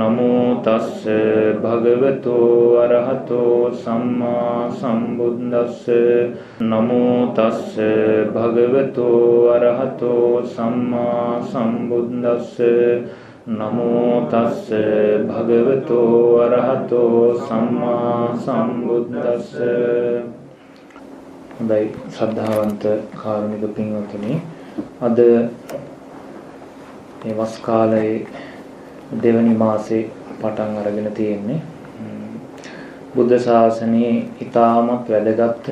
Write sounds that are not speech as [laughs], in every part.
නමෝ තස්ස භගවතෝ අරහතෝ සම්මා සම්බුද්දස්ස. නමෝ තස්ස භගවතෝ අරහතෝ සම්මා සම්බුද්දස්ස. නමෝ තස්ස භගවතෝ අරහතෝ සම්මා සම්බුද්දස්ස. හොඳයි ශ්‍රද්ධාවන්ත කාරුණික පින්වතුනි අද මේ වස් කාලයේ දෙවනි මාසේ පටන් අරගෙන තියෙන්නේ බුද්ධ ශාසනයේ ඊටමත් වැදගත්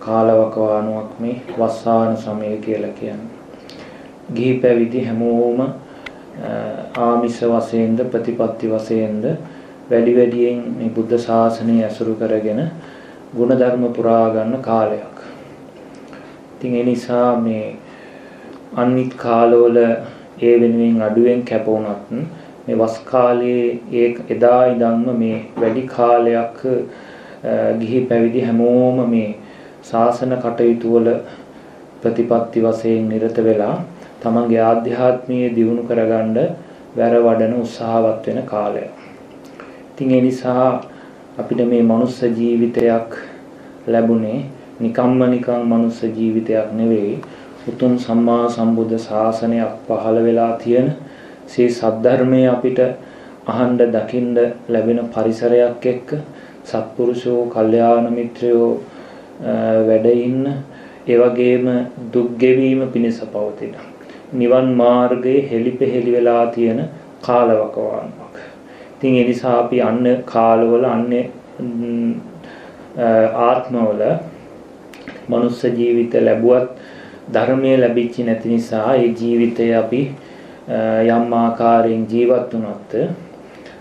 කාලවකවානුවක් මේ වස්සාන සමය කියලා කියන්නේ. ගිහි පැවිදි හැමෝම ආමිෂ වශයෙන්ද ප්‍රතිපත්ති වශයෙන්ද වැඩි වැඩියෙන් මේ බුද්ධ ශාසනය ඇසුරු කරගෙන ಗುಣධර්ම පුරා ගන්න කාලයක්. ඉතින් ඒ නිසා මේ අනිත් කාලවල ඒ වෙනුවෙන් අඩුවෙන් කැප වුණත් මේ වස් කාලයේ ඒ එදා ඉඳන්ම මේ වැඩි කාලයක් ගිහි පැවිදි හැමෝම මේ ශාසන කටයුතු වල ප්‍රතිපත්ති වශයෙන් නිරත වෙලා තමන්ගේ ආධ්‍යාත්මීය දියුණු කරගන්න වැර වඩන උත්සාහවත් වෙන කාලය. ඉතින් ඒ නිසා අපිට මේ මනුස්ස ජීවිතයක් ලැබුණේ නිකම්ම නිකං මනුස්ස ජීවිතයක් නෙවෙයි උතුම් සම්මා සම්බුද්ධ ශාසනයක් පහළ වෙලා තියෙන සේ සද්ධර්මයේ අපිට අහන්න දකින්න ලැබෙන පරිසරයක් එක්ක සත්පුරුෂෝ කල්යාණ මිත්‍රයෝ වැඩ ඉන්න ඒ වගේම දුක් ගෙවීම පිණිස පවතින නිවන් මාර්ගයේ හෙලිපෙහෙලි වෙලා තියෙන කාලවකවානුවක්. ඉතින් ඒ නිසා අපි අන්න කාලවල අන්නේ ආත්මවල මනුස්ස ජීවිත ලැබුවත් ධර්මයේ ලැබිච්ච නැති නිසා ඒ ජීවිතය අපි යම් ආකාරයෙන් ජීවත් වුණත්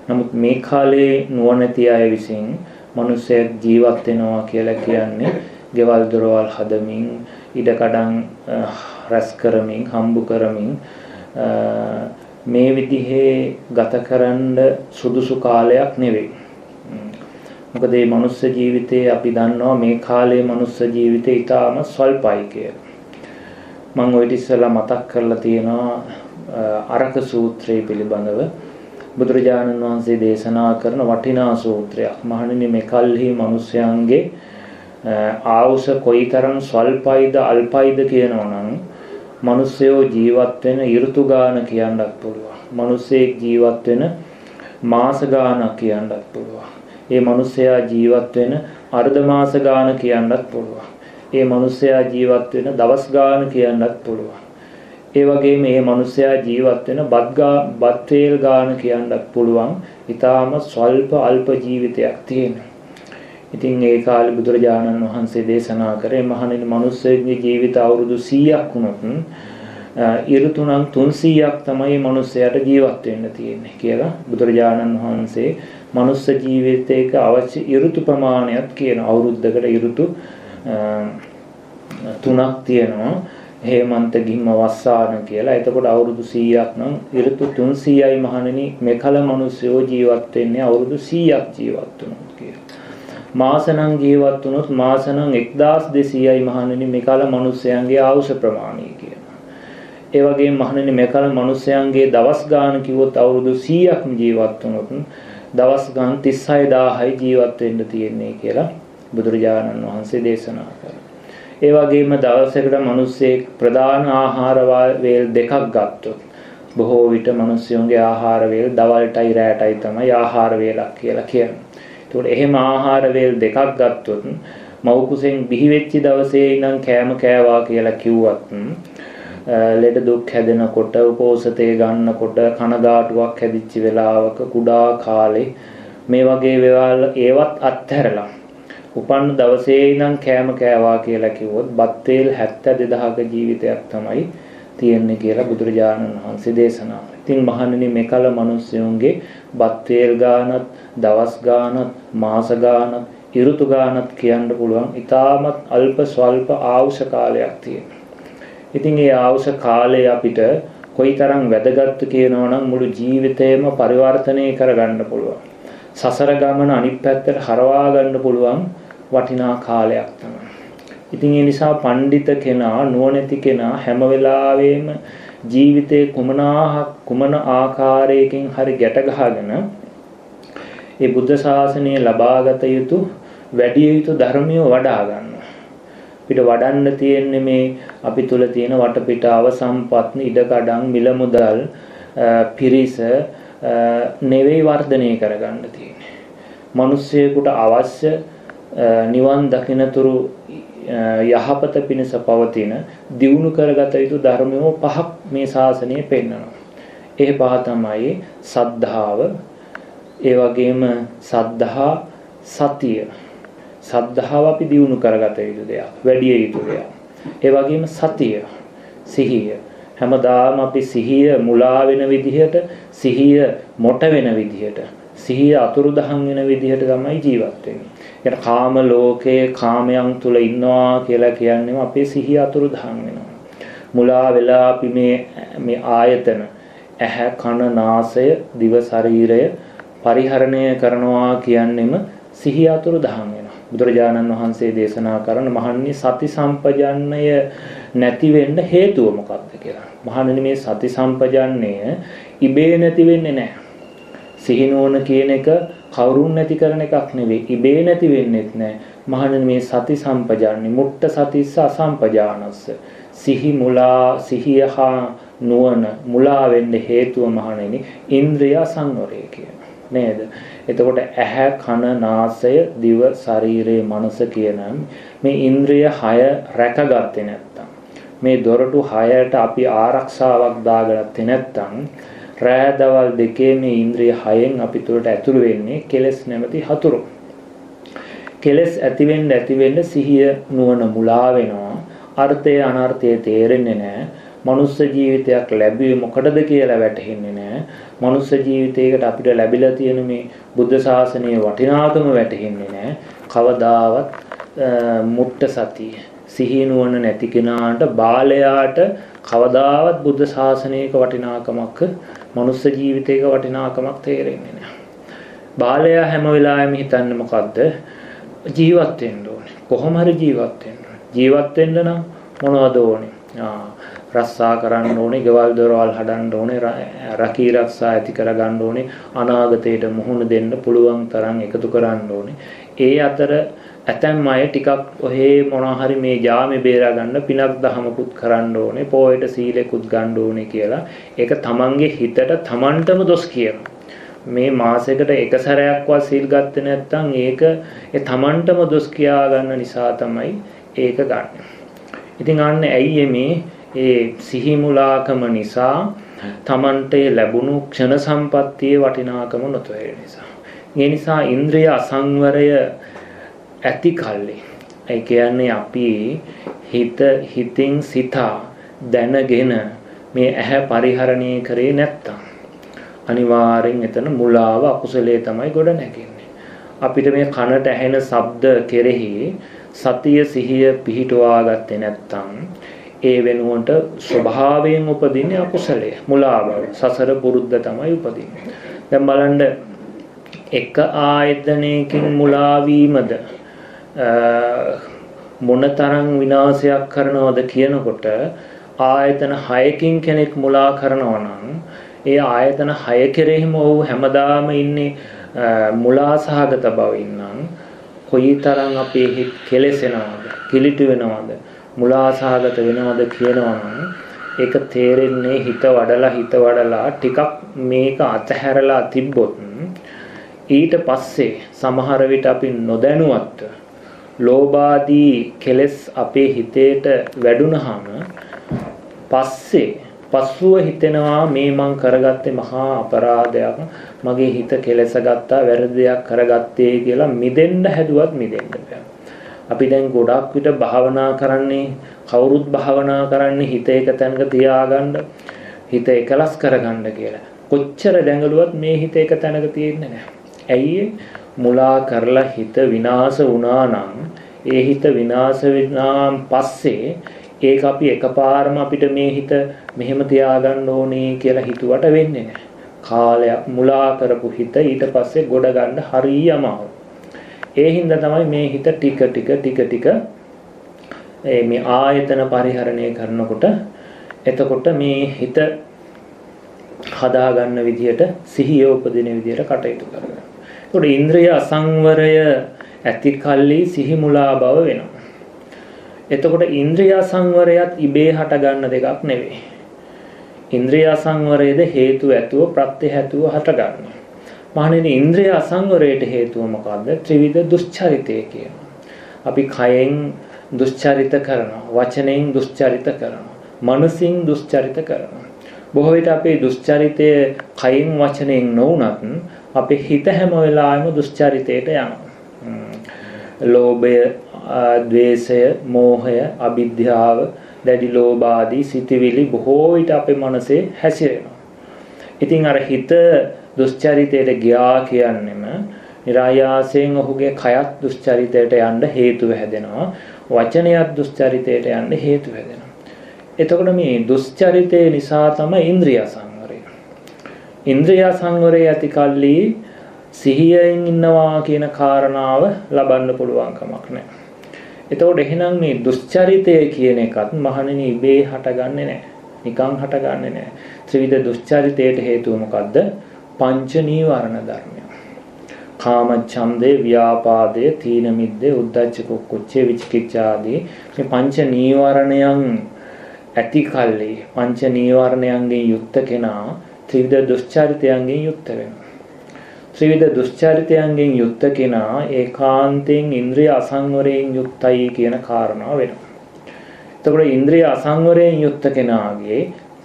නමුත් මේ කාලේ නුවණැති අය විසින් මිනිස්සෙක් ජීවත් වෙනවා කියලා කියන්නේ ගෙවල් දොරවල් හදමින් ඉඩකඩම් රැස් කරමින් හම්බු කරමින් මේ විදිහේ ගත කරන්න සුදුසු කාලයක් නෙවෙයි. මොකද මේ මනුස්ස ජීවිතේ අපි දන්නවා මේ කාලේ මනුස්ස ජීවිතේ ඊටාම ස්වල්පයි කියලා. මම ඔය ඉතිස්සලා මතක් කරලා තියෙනවා අරක සූත්‍රය පිළිබඳව බුදුරජාණන් වහන්සේ දේශනා කරන වටිනා සූත්‍රයක්. මහණෙනි මේ කල්හි මිනිස්යන්ගේ ආවුස කොයිතරම් ස්වල්පයිද අල්පයිද කියනවනම් මිනිස්සයෝ ජීවත් වෙන ඍතු ගාන කියන්නත් පුළුවන්. මිනිස්සෙක් ජීවත් වෙන මාස ගානක් කියන්නත් පුළුවන්. ඒ මිනිස්සයා ජීවත් වෙන අර්ධ මාස ගාන කියන්නත් පුළුවන්. ඒ මිනිස්සයා ජීවත් වෙන දවස් ගාන කියන්නත් පුළුවන්. ඒ වගේම මේ මිනිස්සයා ජීවත් වෙන බත්ගා බත් වේල් ගාන කියන්නත් පුළුවන්. ඊටාම ස්වල්ප අල්ප ජීවිතයක් තියෙන. ඉතින් ඒ කාලේ බුදුරජාණන් වහන්සේ දේශනා කරේ මහණෙනි මිනිස්සෙගේ ජීවිත අවුරුදු 100ක් වුණොත් ඍතුනම් 300ක් තමයි මිනිස්සයාට ජීවත් වෙන්න තියෙන්නේ කියලා බුදුරජාණන් වහන්සේ මනුස්ස ජීවිතයක අවශ්‍ය ඍතු ප්‍රමාණයක් කියන අවුරුද්දකට ඍතු තුනක් තියෙනවා හේමන්ත ගිම්ම වස්සාන කියලා. එතකොට අවුරුදු 100ක් නම් ඍතු 300යි මහණෙනි මෙකල මිනිස්සුયો ජීවත් වෙන්නේ අවුරුදු 100ක් ජීවත් වුණොත් කියලා. මාසනම් ජීවත් වුණොත් මාසනම් 1200යි මහණෙනි මෙකල මිනිස්යන්ගේ ආයුෂ ප්‍රමාණය කියනවා. ඒ වගේම මහණෙනි මෙකල මිනිස්යන්ගේ දවස් ගාන කිව්වොත් අවුරුදු 100ක් ජීවත් වුණොත් දවස් ගාන 36000යි ජීවත් වෙන්න තියෙන්නේ කියලා බුදුරජාණන් වහන්සේ දේශනා කළා. ඒ වගේම දවසකට මිනිස්සෙක් ප්‍රධාන ආහාර වේල් දෙකක් ගත්තොත් බොහෝ විට මිනිස්සුන්ගේ ආහාර වේල් දවල්ටයි රැටයි තමයි ආහාර වේලක් කියලා කියන්නේ. ඒතකොට එහෙම ආහාර වේල් දෙකක් ගත්තොත් මව් කුසෙන් බිහි වෙච්ච දවසේ ඉඳන් කෑම කෑවා කියලා කිව්වත් ලෙඩ දුක් හැදෙනකොට උපෝසතේ ගන්නකොට කනගාටුවක් හැදිච්ච වෙලාවක කුඩා කාලේ මේ වගේ වේවල් ඒවත් අත්හැරලා උපන්න දවසේ ඉඳන් කෑම කෑවා කියලා කිව්වොත් බත් වේල් 72000ක ජීවිතයක් තමයි තියෙන්නේ කියලා බුදුරජාණන් වහන්සේ දේශනා කළා. ඉතින් මහණෙනි මෙකල මිනිස්සුන්ගේ බත් වේල් ගානත්, දවස් ගානත්, මාස ගානත්, ඍතු ගානත් කියන්න පුළුවන්. ඊටමත් අල්ප ස්වල්ප ආවුෂ කාලයක් තියෙනවා. ඉතින් මේ ආවුෂ කාලය අපිට කොයිතරම් වැදගත්ද කියනවනම් මුළු ජීවිතේම පරිවර්තනය කරගන්න පුළුවන්. සසර ගමන අනිත් පැත්තට හරවා ගන්න පුළුවන් වටිනා කාලයක් තමයි. ඉතින් ඒ නිසා පඬිත කෙනා නුවණැති කෙනා හැම වෙලාවෙම ජීවිතේ කුමනා කුමන ආකාරයකින් හරි ගැට ගහගෙන ඒ බුද්ධ ශාසනය ලබාගත යුතු වැඩි යුතු ධර්මිය වඩා ගන්නවා. අපිට වඩන්න තියෙන්නේ මේ අපි තුල තියෙන වටපිටාව සම්පත් ඉඩකඩම් මිල මුදල් පිරිස නෙවෙයි වර්ධනය කරගන්න තියෙන්නේ. මිනිස්සෙකුට අවශ්‍ය නිවන් දකිනතුරු යහපත පිණිස පවතින දියුණු කරගත යුතු ධර්මයෝ පහක් මේ ශාසනය පෙන්වනවා. ඒ පහ තමයි සද්ධාව, ඒ වගේම සද්ධා සතිය. සද්ධාව අපි දියුණු කරගත යුතු දෙයක්, වැඩි යුතු දෙයක්. ඒ වගේම සතිය, සිහිය. හැමදාම අපි සිහිය මුලා වෙන විදිහට, සිහිය මොට වෙන විදිහට, සිහිය අතුරුදහන් වෙන විදිහට තමයි ජීවත් වෙන්නේ. කියන කාම ලෝකයේ කාමයන් තුල ඉන්නවා කියලා කියන්නේම අපේ සිහිය අතුරුදහන් වෙනවා. මුලා වෙලා අපි මේ මේ ආයතන ඇහැ කන නාසය දිව ශරීරය පරිහරණය කරනවා කියන්නෙම සිහිය අතුරුදහන් වෙනවා. බුදුරජාණන් වහන්සේ දේශනා කරන මහන්නේ සති සම්පජන්නය නැති වෙන්න හේතුව මොකක්ද කියලා. මහණෙනි මේ සති සම්පජන්නය ඉබේ නැති වෙන්නේ නැහැ. සිහිනුවන කියන එක කවුරුන් නැති කරන එකක් නෙවෙයි. ඉබේ නැති වෙන්නේත් නැහැ. මහණෙනි මේ සති සම්පජාන්නේ මුට්ට සතිස්ස අසම්පජානස්ස. සිහි මුලා සිහිය හා නුවණ මුලා වෙන්න හේතුව මහණෙනි ඉන්ද්‍රිය සංවරය කියන නේද? එතකොට ඇහැ කන නාසය දිව ශරීරය මනස කියන මේ ඉන්ද්‍රිය 6 රැකගත්තේ නැත්තම් මේ දොරටු 6ට අපි ආරක්ෂාවක් දාගත්තේ නැත්තම් රෑ දවල් දෙකේ මේ ඉන්ද්‍රිය හයෙන් අපි තුළට ඇතුළු වෙන්නේ කෙලස් නැමැති හතුරු. කෙලස් ඇති වෙන්න ඇති වෙන්න සිහිය නුවණ මුලා වෙනවා. අර්ථය අනර්ථය තේරෙන්නේ නැහැ. මනුස්ස ජීවිතයක් ලැබුවේ මොකටද කියලා වැටහෙන්නේ නැහැ. මනුස්ස ජීවිතයකට අපිට ලැබිලා තියෙන මේ බුද්ධ ශාසනයේ වටිනාකම වැටහෙන්නේ නැහැ. කවදාවත් මුට්ට සතිය සිහිය නුවණ නැති කෙනාට බාලයාට කවදාවත් බුද්ධ ශාසනයක වටිනාකමක් මනුස්ස ජීවිතයක වටිනාකමක් තේරෙන්නේ නැහැ. බාලයා හැම වෙලාවෙම හිතන්නේ මොකද්ද? ජීවත් වෙන්න ඕනේ. කොහොම හරි ජීවත් වෙන්න ඕනේ. ජීවත් වෙන්න නම් මොනවද ඕනේ? ආ රස්සා කරන්න ඕනේ, ගෙවල් දොරවල් හදන්න ඕනේ, රකී රක්ෂා ඇති කරගන්න ඕනේ, අනාගතයට මුහුණ දෙන්න පුළුවන් තරම් එකතු කරන්න ඕනේ. ඒ අතර ඇතැම් අය ටිකක් ඔහේ මොනවා හරි මේ ජාමේ බේරා ගන්න පිනක් දහමකුත් කරන්න ඕනේ පොයට සීලෙකුත් ගන්න ඕනේ කියලා ඒක තමන්ගේ හිතට තමන්ටම දොස් කියනවා මේ මාසෙකට එක සැරයක්වත් සීල් ගත්තේ නැත්නම් ඒක ඒ තමන්ටම දොස් කියා ගන්න නිසා තමයි ඒක ගන්න. ඉතින් අන්න ඇයි මේ ඒ සිහිමුලාකම නිසා තමන්ට ලැබුණු ක්ෂණ සම්පත්තියේ වටිනාකම නොතේරෙන නිසා. ඒ නිසා ඉන්ද්‍රිය අසංවරය ඇති කල්ලි. ඒ කියන්නේ අපි හිත හිතින් සිතා දැනගෙන මේ ඇහැ පරිහරණය කරේ නැත්තම් අනිවාර්යෙන් එතන මුලාව අකුසලයේ තමයි ගොඩ නැගෙන්නේ. අපිට මේ කනට ඇහෙන ශබ්ද කෙරෙහි සතිය සිහිය පිහිටුවා ගත්තේ නැත්තම් ඒ වෙනුවට ස්වභාවයෙන් උපදින්නේ අකුසලය මුලාව සසර පුරුද්ද තමයි උපදින්නේ. දැන් බලන්න එක ආයතනයකින් මුලා වීමද මොනතරම් විනාශයක් කරනවද කියනකොට ආයතන 6කින් කෙනෙක් මුලා කරනවා නම් ඒ ආයතන 6 කෙරෙහිම ඔහු හැමදාම ඉන්නේ මුලා සහගත බවින් නම් කොයිතරම් අපේ හිත කෙලෙසෙනවද කිලිටු වෙනවද මුලා සහගත වෙනවද කියනවා නම් ඒක තේරෙන්නේ හිත වඩලා හිත වඩලා ටිකක් මේක අතහැරලා තිබ්බොත් ඊට පස්සේ සමහර විට අපි නොදැනුවත්ව ලෝභාදී කෙලෙස් අපේ හිතේට වැඩුණාම පස්සේ පස්සුව හිතෙනවා මේ මං කරගත්තේ මහා අපරාධයක් මගේ හිත කෙලස ගත්තා වැරදි දෙයක් කරගත්තේ කියලා මිදෙන්න හැදුවත් මිදෙන්න බෑ. අපි දැන් ගොඩක් විට භාවනා කරන්නේ කවුරුත් භාවනා කරන්නේ හිත එක තැනක තියාගන්න හිත එකලස් කරගන්න කියලා. කොච්චර දැඟලුවත් මේ හිත එක තැනක තියෙන්නේ නැහැ. ඇයි මුලා කරලා හිත විනාශ වුණා නම් ඒ හිත විනාශ වෙනාන් පස්සේ ඒක අපි එකපාරම අපිට මේ හිත මෙහෙම තියාගන්න ඕනේ කියලා හිතුවට වෙන්නේ නැහැ. කාලයක් මුලා කරපු හිත ඊට පස්සේ ගොඩ ගන්න හරිය අමාරු. ඒ හින්දා තමයි මේ හිත ටික ටික ටික ටික මේ ආයතන පරිහරණය කරනකොට එතකොට මේ හිත හදාගන්න විදියට සිහිය උපදින විදියට කටයුතු කරගන්න. ඒකට ඉන්ද්‍රිය අසංවරය ඇති කල්ලි සිහි මුලා බව වෙනවා. එතකොට ඉන්ද්‍රිය සංවරයත් ඉබේ හට ගන්න දෙකක් නෙවෙයි. ඉන්ද්‍රිය සංවරයේද හේතු ඇතුව ප්‍රත්‍ය හැතුව හට ගන්නවා. මහණෙනි ඉන්ද්‍රිය අසංවරයට හේතුව මොකද්ද? ත්‍රිවිධ දුස්චරිතය කියනවා. අපි කයෙන් දුස්චරිත කරනවා, වචනෙන් දුස්චරිත කරනවා, මනසින් දුස්චරිත කරනවා. බොහෝ විට අපේ දුස්චරිතය කයින් වචනෙන් නොවුනත් අපේ හිත හැම වෙලාවෙම දුස්චරිතයට යනවා. ලෝභය, ද්වේෂය, මෝහය, අවිද්‍යාව, දැඩි ලෝභ ආදී සිතිවිලි බොහෝ විට අපේ මනසේ හැසිරෙනවා. ඉතින් අර හිත දුස්චරිතයට ගියා කියන්නෙම નિરાයාසයෙන් ඔහුගේ කයත් දුස්චරිතයට යන්න හේතුව හැදෙනවා. වචනයත් දුස්චරිතයට යන්න හේතුව හැදෙනවා. එතකොට මේ දුස්චරිතය නිසා තමයි ඉන්ද්‍රිය සංවරය. ඉන්ද්‍රිය සංවරය ඇති කල්ලි සිහියෙන් ඉන්නවා කියන කාරණාව ලබන්න පුළුවන් කමක් නැහැ. එතකොට එහෙනම් මේ දුස්චරිතය කියන එකත් මහණෙනි ඉබේ හටගන්නේ නැහැ. නිකන් හටගන්නේ නැහැ. ත්‍රිවිධ දුස්චරිතයට හේතුව මොකද්ද? පංච නීවරණ ධර්මය. කාම ඡන්දේ ව්‍යාපාදේ තීන මිද්දේ උද්ධච්ච කුක්කුච්චේ විචිකිච්ඡා ආදී මේ පංච නීවරණයන් ඇති කල්ලි පංච නීවරණයන්ගෙන් යුක්ත කෙනා ත්‍රිවිධ දුස්චරිතයන්ගෙන් යුක්ත වෙනවා. ත්‍රිවිධ දුස්චරිතයන්ගෙන් යුක්ත කෙනා ඒකාන්තයෙන් ඉන්ද්‍රිය අසංවරයෙන් යුක්තයි කියන කාරණාව වෙනවා. එතකොට ඉන්ද්‍රිය අසංවරයෙන් යුක්ත කෙනාගේ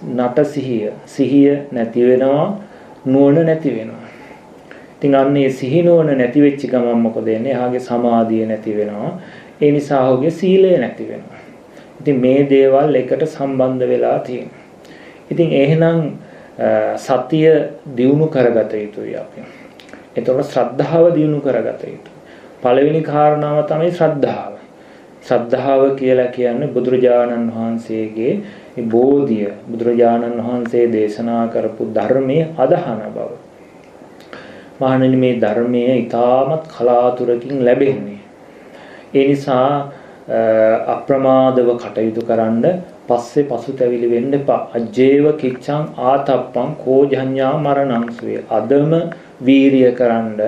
නට සිහිය සිහිය නැති වෙනවා නුවණ නැති වෙනවා. ඉතින් අන්නේ සිහි නුවණ නැති වෙච්ච ගමන් මොකද වෙන්නේ? එහාගේ සමාධිය නැති වෙනවා. ඒ නිසා ඔහුගේ සීලය නැති වෙනවා. ඉතින් මේ දේවල් එකට සම්බන්ධ වෙලා තියෙනවා. ඉතින් එහෙනම් සතිය දියුණු කරගත යුතුයි අපි. එතකොට ශ්‍රද්ධාව දියුණු කරගත යුතුයි. පළවෙනි කාරණාව තමයි ශ්‍රද්ධාව. ශ්‍රද්ධාව කියලා කියන්නේ බුදුරජාණන් වහන්සේගේ බෝධිය බුදුරජාණන් වහන්සේ දේශනා කරපු ධර්මයේ අදහන බව. මහණෙනි මේ ධර්මය ඊටමත් කලාතුරකින් ලැබෙන්නේ. ඒ නිසා අප්‍රමාදව කටයුතු කරන්න පස්සේ පසුතැවිලි වෙන්න එපා. අජේව කිච්ඡං ආතප්පං කෝජඤ්ඤා මරණං සුවේ. අදම වීරිය කරන්න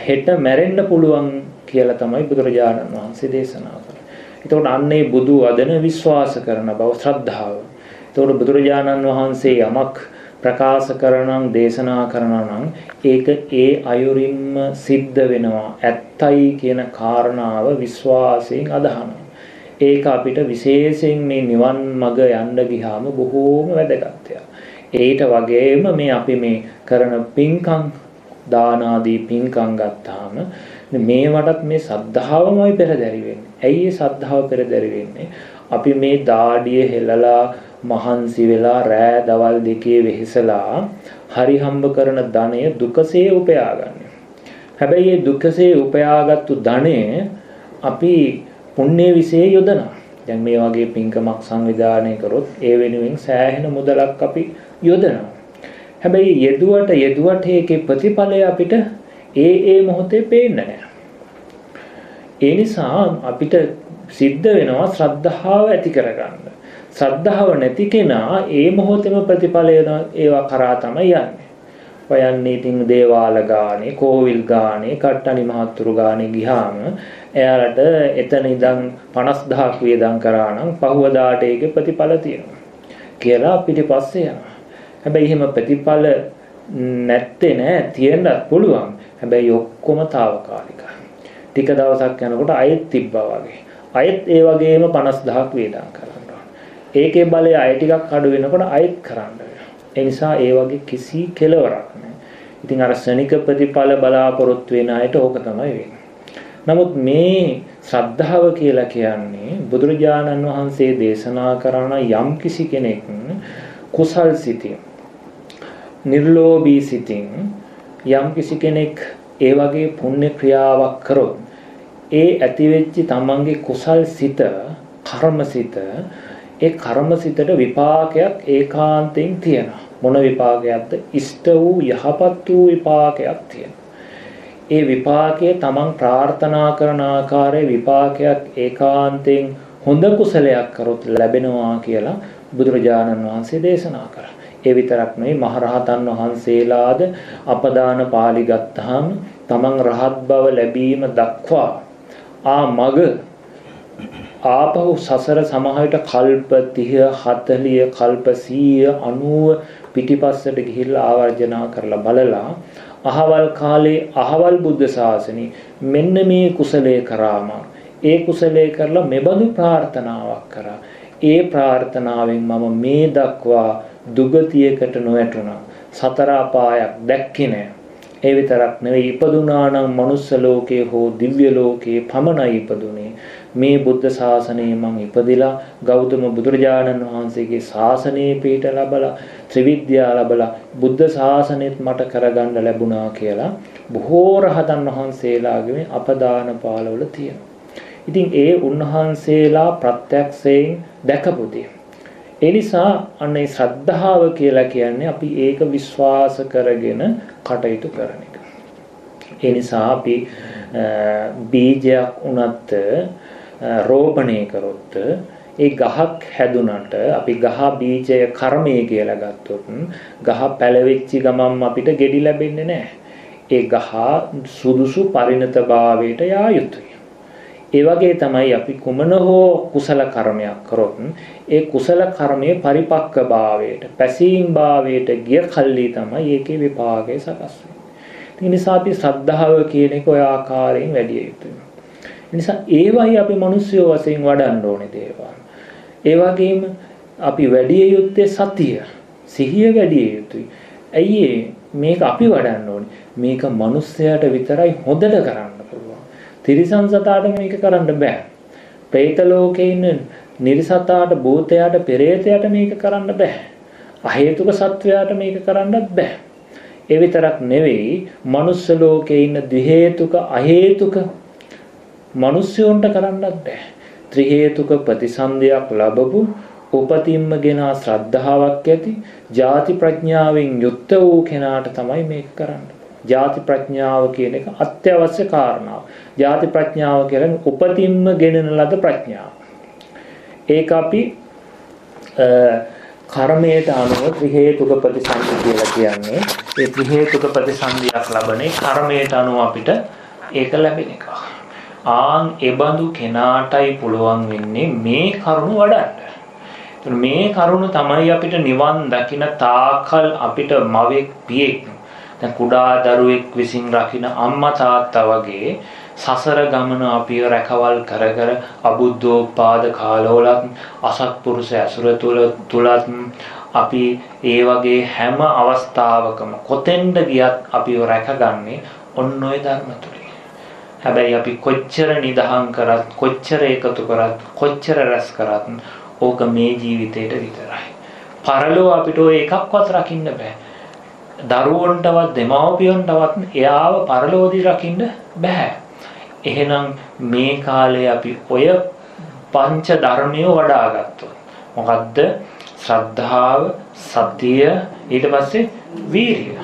හෙට මැරෙන්න පුළුවන් කියලා තමයි බුදුරජාණන් වහන්සේ දේශනා කළේ. එතකොට අන්නේ බුදු වදන විශ්වාස කරන බව ශ්‍රද්ධාව. එතකොට බුදුරජාණන් වහන්සේ යමක් ප්‍රකාශ කරනනම් දේශනා කරනනම් ඒක ඒ අයුරින්ම සිද්ධ වෙනවා ඇත්තයි කියන කාරණාව විශ්වාසයෙන් අදහනවා. ඒක අපිට විශේෂයෙන් මේ නිවන් මඟ යන්න ගියාම බොහෝම වැදගත් ඒට වගේම මේ අපි මේ කරන පින්කම් දාන ආදී පින්කම් ගත්තාම මේවටත් මේ සද්ධාවමයි පෙරදැරි වෙන්නේ. ඇයි ඒ සද්ධාව පෙරදැරි වෙන්නේ? අපි මේ දාඩිය හෙලලා මහන්සි වෙලා රෑ දවල් දෙකේ වෙහෙසලා හරි හම්බ කරන ධනය දුකසේ උපයාගන්නේ. හැබැයි මේ දුකසේ උපයාගත්තු ධනය අපි පුණ්‍ය විසේ යොදනවා. දැන් මේ වගේ පින්කමක් සංවිධානය කරොත් ඒ වෙනුවෙන් සෑහෙන මුදලක් අපි යොදනවා. හැබැයි යෙදුවට යෙදුවට ඒකේ ප්‍රතිඵලය අපිට ඒ ඒ මොහොතේ පේන්නේ නැහැ. ඒ නිසා අපිට සිද්ධ වෙනවා ශ්‍රද්ධාව ඇති කරගන්න. ශ්‍රද්ධාව නැති කෙනා ඒ මොහොතේම ප්‍රතිඵලය ඒවා කරා තමයි යන්නේ. ඔයන්නේ ඉතින් දේවාල ගානේ, කෝවිල් ගානේ, කට්ටනි මහත්තුරු ගානේ ගියාම එයාලට එතන ඉඳන් 50000ක් වියදම් කරා නම් පහුවදාට ඒකේ ප්‍රතිඵල තියෙනවා. කියලා පිටිපස්සේ යනවා. හැබැයි එහෙම ප්‍රතිඵල නැත්තේ නෑ තියෙන්නත් පුළුවන්. හැබැයි ඔක්කොම తాවකාලිකයි. ටික දවසක් යනකොට අයෙත් තිබ්බා වගේ. අයෙත් ඒ වගේම 50000ක් වේදම් කරනවා. ඒකේ බලය අය ටිකක් අඩු වෙනකොට අයෙත් කරන්න ඒ නිසා ඒ වගේ කිසි කෙලවරක් නැහැ. ඉතින් අර ශනික ප්‍රතිඵල බලාපොරොත්තු වෙන අයට ඕක තමයි වෙන්නේ. නමුත් මේ ශ්‍රද්ධාව කියලා කියන්නේ බුදුරජාණන් වහන්සේ දේශනා කරන යම් කිසි කෙනෙක් කුසල් සිතින් නිර්ලෝභී සිතින් යම් කිසි කෙනෙක් ඒ වගේ පුණ්‍ය ක්‍රියාවක් කරොත් ඒ ඇතිවෙච්ච තමන්ගේ කුසල් සිත කර්මසිත ඒ කර්මසිතට විපාකයක් ඒකාන්තයෙන් තියෙනවා මොන විපාකයක්ද ඉෂ්ට වූ යහපත් වූ විපාකයක් තියෙනවා ඒ විපාකය තමන් ප්‍රාර්ථනා කරන ආකාරයේ විපාකයක් ඒකාන්තයෙන් හොඳ කුසලයක් කරොත් ලැබෙනවා කියලා බුදුරජාණන් වහන්සේ දේශනා කරා. ඒ විතරක් නෙවෙයි මහරහතන් වහන්සේලාද අපදාන පාළි ගත්තාම තමන් රහත් බව ලැබීම දක්වා ආ මග ආපහු සසර සමහරට කල්ප 30 40 කල්ප 100 90 පිටිපස්සට ගිහිල්ලා ආවර්ජනා කරලා බලලා අහවල් කාලේ අහවල් බුද්ධ ශාසනේ මෙන්න මේ කුසලයේ කරාම ඒ කුසලයේ කරලා මෙබඳු ප්‍රාර්ථනාවක් කරා ඒ ප්‍රාර්ථනාවෙන් මම මේ දක්වා දුගතියකට නොවැටුණා. සතර අපායක් දැක්කේ නෑ. ඒ විතරක් නෙවෙයි ඉපදුනා නම් මනුස්ස ලෝකයේ හෝ දිව්‍ය ලෝකයේ පමණයි ඉපදුනේ. මේ බුද්ධ ශාසනයේ මං ඉපදිලා ගෞතම බුදුරජාණන් වහන්සේගේ ශාසනයේ පිහිට ලැබලා ත්‍රිවිද්‍යා ලැබලා බුද්ධ ශාසනයත් මට කරගන්න ලැබුණා කියලා බොහෝ රහතන් වහන්සේලාගේ අපදාන පාළවල තියෙනවා. ඉතින් ඒ උන්වහන්සේලා ප්‍රත්‍යක්ෂයෙන් දැකපු දේ. ඒ නිසා අන්න ඒ ශ්‍රද්ධාව කියලා කියන්නේ අපි ඒක විශ්වාස කරගෙන කටයුතු කරන එක. ඒ නිසා අපි බීජයක් උනත් රෝපණය කරොත් ඒ ගහක් හැදුනට අපි ගහ බීජය කර්මය කියලා ගත්තොත් ගහ පැලවෙච්ච ගමන් අපිට ගෙඩි ලැබෙන්නේ නැහැ. ඒ ගහ සුදුසු පරිණතභාවයට යා යුතුයි. ඒ වගේ තමයි අපි කුමන හෝ කුසල කර්මයක් කරොත් ඒ කුසල කර්මයේ පරිපක්ක භාවයට පැසීම් භාවයට ගිය කල්ලි තමයි ඒකේ විපාකය සකස් වෙන්නේ. ඒ නිසා අපි ශ්‍රද්ධාව කියන එක ඔය ආකාරයෙන් වැඩි යුතුයි. ඒ නිසා ඒවයි අපි මිනිස්සු වශයෙන් වඩන්න ඕනේ දේවල්. ඒ වගේම අපි වැඩි යුත්තේ සතිය. සිහිය වැඩි යුතුයි. ඇයි මේක අපි වඩන්න ඕනේ. මේක මිනිස්සයාට විතරයි හොඳට කරන්න තිරිසන් සතාට මේක කරන්න බෑ. പ്രേත ලෝකේ ඉන්න නිර්සතාට භූතයාට පෙරේතයාට මේක කරන්න බෑ. අහේතුක සත්වයාට මේක කරන්නත් බෑ. ඒ විතරක් නෙවෙයි මනුස්ස ලෝකේ ඉන්න ද්වි හේතුක අහේතුක මිනිස්සුන්ට කරන්නත් බෑ. ත්‍රි හේතුක ප්‍රතිසන්දියක් ලැබපු උපතින්ම ගෙන ශ්‍රද්ධාවක් ඇති ಜಾති ප්‍රඥාවෙන් යුක්ත වූ කෙනාට තමයි මේක කරන්නේ. ಜಾති ප්‍රඥාව කියන එක අත්‍යවශ්‍ය කාරණාවක්. ಜಾති ප්‍රඥාව කියන්නේ උපතින්ම ගෙනෙන ලද ප්‍රඥාව. ඒක අපි කර්මයට අනුව ත්‍රි හේතුක ප්‍රතිසන්දි කියලා කියන්නේ ඒ ත්‍රි හේතුක ප්‍රතිසන්දියක් ලැබෙන්නේ කර්මයට අනුව අපිට ඒක ලැබෙන එක. ආන් ඒබඳු කෙනාටයි පුළුවන් වෙන්නේ මේ කරුණ වඩන්න. මේ කරුණ තමයි අපිට නිවන් දකින තාකල් අපිට මවෙක් පියෙක් දැන් කුඩා දරුවෙක් විසින් රකින්න අම්මා තාත්තා වගේ සසර ගමන අපිව රැකවල් කර කර අබුද්ධෝපාද කාලවලත් අසත්පුරුෂ ඇසුර තුල තුලත් අපි ඒ වගේ හැම අවස්ථාවකම කොතෙන්ද ගියත් අපිව රැකගන්නේ ඔන්න ඔය ධර්ම තුලින්. හැබැයි අපි කොච්චර නිදහම් කරත් කොච්චර එකතු කරත් කොච්චර රැස් කරත් ඕක මේ ජීවිතේට විතරයි. පරලෝ අපිට ඔය එකක්වත් රකින්න බෑ. දරුවන්ටවත් දෙමව්පියන්ටවත් එයාව පරලෝදී රකින්න බෑ. එහෙනම් මේ කාලේ අපි ඔය පංච ධර්මිය වඩා ගත්තොත් මොකද්ද? ශ්‍රද්ධාව, සතිය, ඊට පස්සේ වීරිය.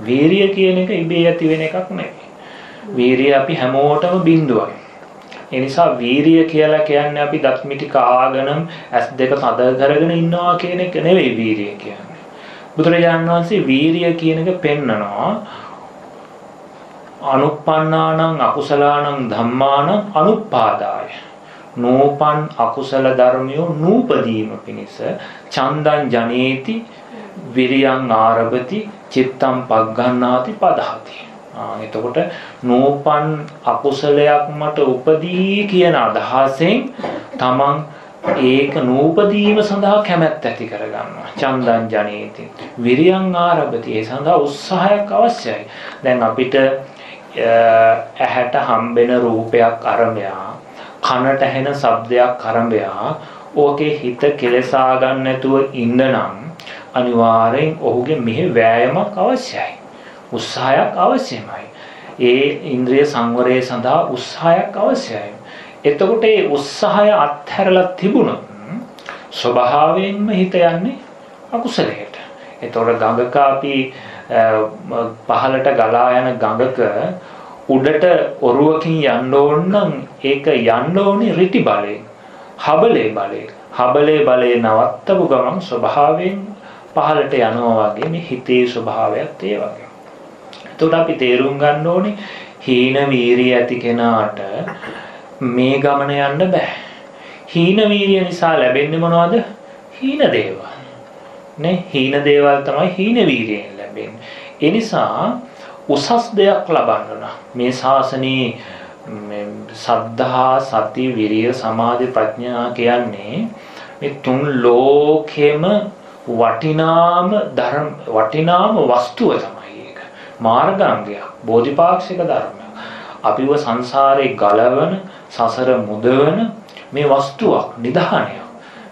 වීරිය කියන එක ඉබේ ඇති වෙන එකක් නෙවෙයි. වීරිය අපි හැමෝටම බිඳුවයි. ඒ නිසා වීරිය කියලා කියන්නේ අපි දත් මිටි කාගෙනම ඇස් දෙක තද කරගෙන ඉන්නවා කියන එක නෙවෙයි වීරිය කියන්නේ. බුදුරජාණන් වහන්සේ වීරිය කියන එක පෙන්නනවා අනුප්පන්නානං අකුසලානං ධම්මානං අනුපාදාය නෝපන් අකුසල ධර්මියෝ නූපදීම පිණිස චන්දං ජනේති විරියං ආරභති චිත්තං පග්ගණ්ණාති පදහති ආ එතකොට නෝපන් අකුසලයක් මට උපදී කියන අදහසෙන් තමන් ඒක නූපදීම සඳහා කැමැත්ත ඇති කරගන්නවා. චන්දං ජනේති. විරියං ආරභති. ඒ සඳහා උත්සාහයක් අවශ්‍යයි. දැන් අපිට ඇහැට හම්බෙන රූපයක් අරඹයා, කනට ඇහෙන ශබ්දයක් අරඹයා, ඕකේ හිත කෙලසා ගන්න නැතුව ඉන්න නම් අනිවාර්යෙන් ඔහුගේ මෙහි වෑයමක් අවශ්‍යයි. උත්සාහයක් අවශ්‍යමයි. ඒ ඉන්ද්‍රිය සංවරය සඳහා උත්සාහයක් අවශ්‍යයි. එතකොට ඒ උත්සාහය අත්හැරලා තිබුණොත් ස්වභාවයෙන්ම හිත යන්නේ අකුසලයට. එතකොට ගඟක අපි පහළට ගලා යන ගඟක උඩට ඔරුවකින් යන්න ඕන නම් ඒක යන්න ඕනේ රිටි බලයෙන්, හබලේ බලයෙන්. හබලේ බලේ නවත්තපු ගමන් ස්වභාවයෙන් පහළට යනවා වගේ මේ හිතේ ස්වභාවයත් ඒ වගේ. එතකොට අපි තේරුම් ගන්න ඕනේ හීන වීරිය ඇති කෙනාට මේ ගමන යන්න බෑ. හීන වීරිය නිසා ලැබෙන්නේ මොනවද? හීන දේවල්. නේ හීන දේවල් තමයි හීන වීරියෙන් ලැබෙන්නේ. ඒ නිසා උසස් දෙයක් ලබන්න මේ ශාසනයේ සද්ධා සති විරිය සමාධි ප්‍රඥා කියන්නේ මේ තුන් ලෝකෙම වටිනාම ධර්ම වටිනාම වස්තුව තමයි ඒක. මාර්ගාංගය බෝධිපාක්ෂික ධර්මයක්. අපිව සංසාරේ ගලවන සසර මුදවන මේ වස්තුවක් නිධානයක්.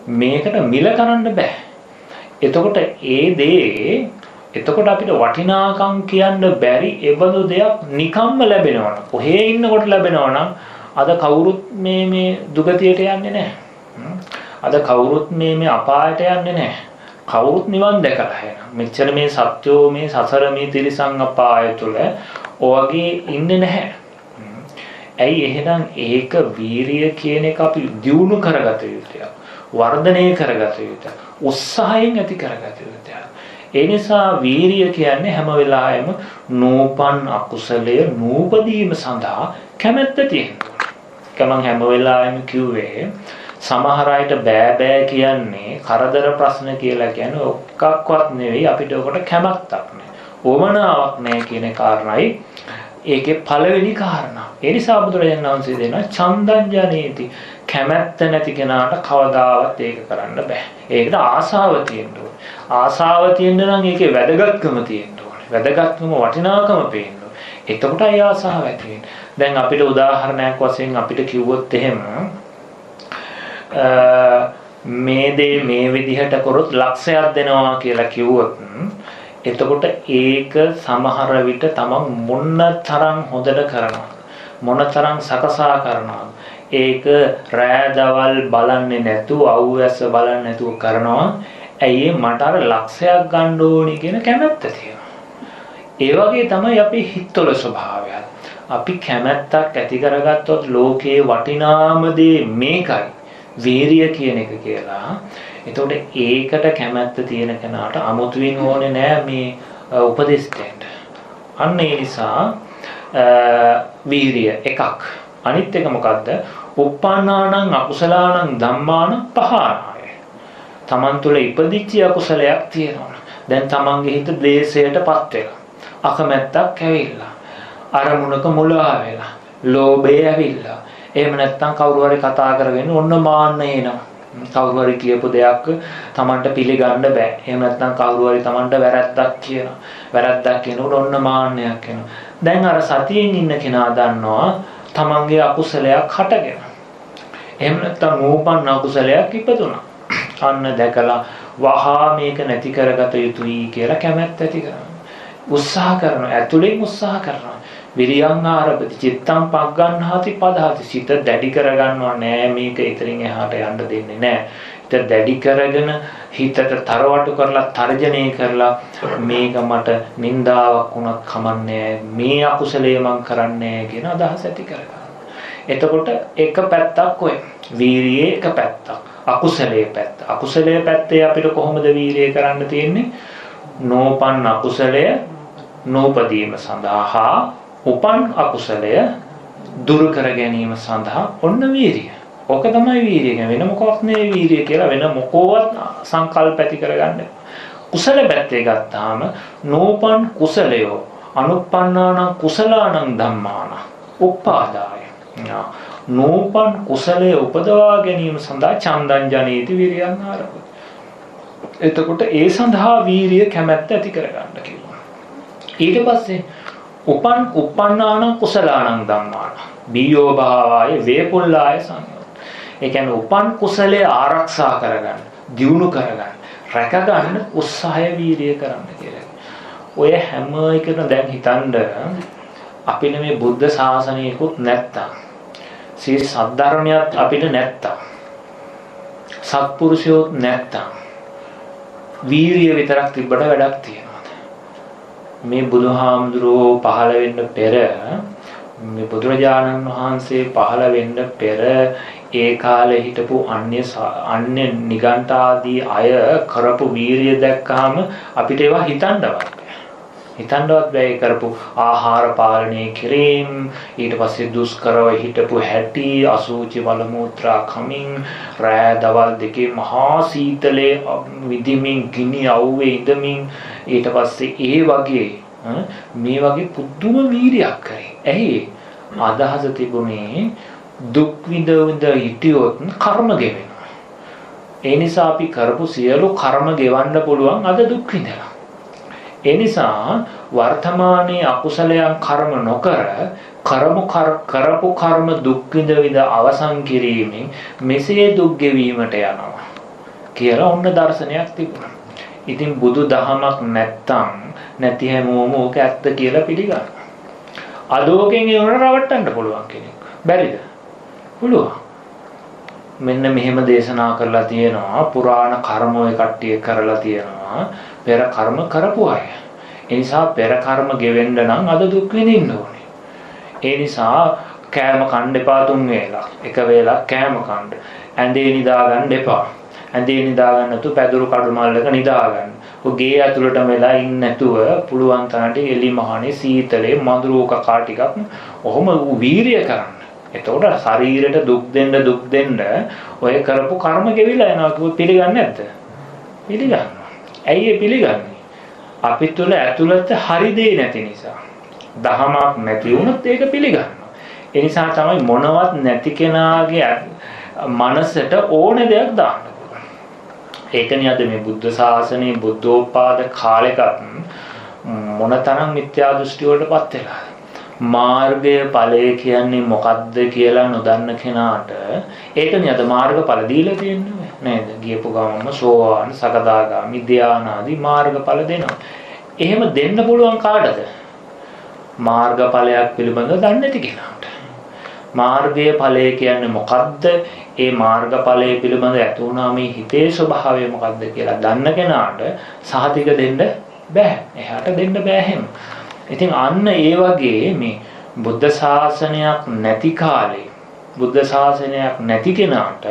මේකට මිල කරන්න බෑ. එතකොට ඒ දේ එතකොට අපිට වටිනාකම් කියන්න බැරි එබඳු දෙයක් නිකම්ම ලැබෙනවා. කොහේ ඉන්නකොට ලැබෙනවා අද කවුරුත් මේ මේ දුගතියට යන්නේ නැහැ. අද කවුරුත් මේ මේ අපායට යන්නේ නැහැ. කවුරුත් නිවන් දැකලා එනවා. මෙච්චර මේ සත්‍යෝ මේ සසර මේ තිරිසං අපාය තුල ඔයගේ ඉන්නේ නැහැ. ඇයි එහෙනම් ඒක වීරිය කියන එක අපි දියුණු කරගත යුතුයි. වර්ධනය කරගත යුතුයි. උත්සාහයෙන් ඇති කරගත යුතුයි. ඒ නිසා වීරිය කියන්නේ හැම වෙලාවෙම නූපන් අකුසලය නූපදීම සඳහා කැමැත්ත තියෙනවා. කමං හැම වෙලාවෙම කිව්වේ සමහර අයට බෑ බෑ කියන්නේ කරදර ප්‍රශ්න කියලා කියන්නේ ඔක්කක්වත් නෙවෙයි අපිට ඔකට කැමැත්තක් නෑ. වමනාවක් නෑ කියන කාරණයි ඒකේ පළවෙනි කාරණා. ඒ නිසා බුදුරජාණන් වහන්සේ දෙනවා චන්දං ජනේති කැමැත්ත නැති කෙනාට කවදාවත් ඒක කරන්න බෑ. ඒකට ආසාව තියෙන්න ඕනේ. ආසාව තියෙන්න නම් ඒකේ වැදගත්කම තියෙන්න ඕනේ. වැදගත්කම වටිනාකම පේන්න ඕනේ. එතකොටයි ආසාව ඇති වෙන්නේ. දැන් අපිට උදාහරණයක් වශයෙන් අපිට කිව්වොත් එහෙම මේ දේ මේ විදිහට කරොත් ලක්ෂයක් දෙනවා කියලා කිව්වොත් එතකොට ඒක සමහර විට තමන් මොන තරම් හොඳට කරනවා මොන තරම් සකසා කරනවා ඒක රෑ දවල් බලන්නේ නැතුව අවුවැස්ස බලන්නේ නැතුව කරනවා ඇයි මට අර ලක්ෂයක් ගන්න ඕනි කියන කැමැත්ත තියෙනවා. ඒ වගේ තමයි අපේ හිතවල ස්වභාවය. අපි කැමැත්තක් ඇති කරගත්තොත් ලෝකේ වටිනාම දේ මේකයි. වීරිය කියන එක කියලා. එතකොට ඒකට කැමැත්ත තියෙන කෙනාට අමුතුවෙන් ඕනේ නෑ මේ උපදෙස් දෙන්න. අන්න ඒ නිසා වීරිය එකක්. අනිත් එක මොකද්ද? උප්පන්නානං අකුසලානං ධම්මාන පහාන. තමන් තුළ ඉපදිච්ච අකුසලයක් තියෙනවා. දැන් තමන්ගේ හිත ද්වේෂයටපත් වෙලා. අකමැත්තක් ඇවිල්ලා. අරමුණක මුලා වෙලා. ලෝභය ඇවිල්ලා. එහෙම නැත්නම් කවුරු හරි කතා කරගෙන ඔන්න මාන්න එනවා. කවුරු හරි කියපු දෙයක් තමන්ට පිළිගන්න බෑ. එහෙම නැත්නම් කවුරු හරි තමන්ට වැරද්දක් කියනවා. වැරද්දක් කියනකොට ඔන්න මාන්නයක් එනවා. දැන් අර සතියෙන් ඉන්න කෙනා දන්නවා තමන්ගේ අකුසලයක් හටගෙන. එහෙම නැත්නම් නූපන් අකුසලයක් ඉපදුනා. අන්න දැකලා වහා මේක නැති කරගත යුතුයි කියලා කැමැත්ත ඇති කරනවා. උත්සාහ කරනවා. ඇතුලෙන් උත්සාහ කරනවා. විරියං ආරබති චිත්තං පග්ගන්හාති පදහති සිත දැඩි කරගන්නවා නෑ මේක ඉතින් එහාට යන්න දෙන්නේ නෑ. හිත දැඩි කරගෙන හිතට තරවටු කරලා තර්ජනය කරලා මේක මට නින්දාවක් වුණත් කමන්නේ මේ අකුසලයේ මං කරන්නේ කියන අදහස ඇති කරගන්න. එතකොට එක පැත්තක් ඔය වීරියේ එක පැත්තක්. අකුසලයේ පැත්ත. අකුසලයේ පැත්තේ අපිට කොහොමද වීරිය කරන්න තියෙන්නේ? නෝපන් අකුසලය නෝපදීම සඳහා උපන් අකුසලය දුරු කර ගැනීම සඳහා ඔන්න වීරිය. ඕක තමයි වීරිය වෙන මොකක් නෙවෙයි වීරිය කියලා වෙන මොකවත් සංකල්ප ඇති කරගන්න. කුසල පැත්තේ ගත්තාම නෝපන් කුසලයෝ අනුප්පන්නාන කුසලානං ධම්මාන උප්පාදාය. නෝපන් කුසලයේ උපදවා ගැනීම සඳහා චන්දං ජනේති විරියං ආරම්භ. එතකොට ඒ සඳහා වීරිය කැමැත්ත ඇති කරගන්න කිව්වා. ඊට පස්සේ උපන් උපන්නාන කුසලානං ධම්මාන. බියෝ භාවාය වේපුල්ලාය සංයෝග. ඒ කියන්නේ උපන් කුසලයේ ආරක්ෂා කරගන්න, දියුණු කරගන්න, රැකගන්න උත්සාහය වීරිය කරන්න කියලා. ඔය හැම එකම දැන් හිතන්න අපිට මේ බුද්ධ ශාසනයකුත් නැත්තම් සී සද්ධර්මයක් අපිට නැත්තම් සත්පුරුෂයෝත් නැත්තම් වීරිය විතරක් තිබ්බට වැඩක් තියෙනවද මේ බුදුහාමුදුරුවෝ පහළ වෙන්න පෙර මේ බුදුරජාණන් වහන්සේ පහළ වෙන්න පෙර ඒ කාලේ හිටපු අන්‍ය අන්‍ය නිගණ්ඨාදී අය කරපු වීරිය දැක්කහම අපිට ඒවා හිතන්නවත් හිතන්නවත් බැහැ කරපු ආහාර පාලනය කිරීම ඊට පස්සේ දුෂ්කරව හිටපු හැටි අසූචි වල මුත්‍රා කමින් රෑ දවල් දෙකේ මහා සීතලේ විදිමින් ගිනි අවුවේ ඉඳමින් ඊට පස්සේ ඒ වගේ මේ වගේ පුදුම වීරියක් කරේ. ඇයි අදහස තිබුණේ දුක් විඳ විඳ හිටියොත් කර්ම ගෙවෙනවා. ඒ නිසා අපි කරපු සියලු කර්ම ගෙවන්න පුළුවන් අද දුක් විඳලා. ඒ නිසා වර්තමානයේ අකුසලයන් කර්ම නොකර කරමු කරපු කර්ම දුක් විඳ විඳ අවසන් කිරීමෙන් මෙසේ දුක් ගෙවීමට යනවා කියලා ඔන්න දර්ශනයක් තිබුණා. ඉතින් බුදු දහමක් නැත්තම් නැති හැමෝම ඕක ඇත්ත කියලා පිළිගන්නවා. අදෝකෙන් ඒවන රවට්ටන්න පුළුවන් කෙනෙක්. බැරිද? පුළුවන්. මෙන්න මෙහෙම දේශනා කරලා තියෙනවා පුරාණ කර්ම ඔය කට්ටිය කරලා තියෙනවා පෙර කර්ම කරපු අය. ඒ නිසා පෙර කර්ම ගෙවෙන්න නම් අද දුක් විඳින්න ඕනේ. ඒ නිසා කෑම කන්න එපා තුන් වේලා. එක වේලක් කෑම කන්න. ඇඳේ නිදා ගන්න එපා. ඇඳේ නිදා ගන්න නැතු පැදුරු කඩු මල්ලක නිදා ගන්න. ඔගේ ඇතුළටම වෙලා ඉන්නේ නැතුව පුළුවන් තරමට එලි මහනේ සීතලේ මඳුරු කකා ටිකක් ඔහොම වීරිය කරන්න. එතකොට ශරීරයට දුක් දෙන්න දුක් දෙන්න ඔය කරපු කර්ම ගෙවිලා යනවා කිව්ව පිළිගන්නේ නැද්ද? පිළිගන්නවා. ඇයි ඒ පිළිගන්නේ? අපි තුල ඇතුළත හරි දේ නැති නිසා. දහමක් නැති වුණොත් ඒක පිළිගන්නවා. ඒ නිසා තමයි මොනවත් නැති කෙනාගේ මනසට ඕන දෙයක් දාන්න පුළුවන්. ඒකනේ අද මේ බුද්ධ ශාසනයේ බුද්ධෝත්පාද කාලෙකත් මොනතරම් මිත්‍යා දෘෂ්ටි වලටපත් වෙලාද? මාර්ගය ඵලය කියන්නේ මොකද්ද කියලා නොදන්න කෙනාට ඒකනේ අද මාර්ගඵල දීලා තියෙන්නේ නේද? ගියපු ගමන්ම සෝවාන්, සකදාගාමි, ධානාදී මාර්ගඵල දෙනවා. එහෙම දෙන්න පුළුවන් කාටද? මාර්ගඵලයක් පිළිබඳව දන්නේ නැති කෙනාට. මාර්ගය ඵලය කියන්නේ මොකද්ද? ඒ මාර්ගඵලය පිළිබඳව ඇති වුණා මේ හිතේ ස්වභාවය මොකද්ද කියලා දන්න කෙනාට සහතික දෙන්න බෑ. එහාට දෙන්න බෑ එහෙම. ඉතින් අන්න ඒ වගේ මේ බුද්ධ ශාසනයක් නැති කාලේ බුද්ධ ශාසනයක් නැති කෙනාට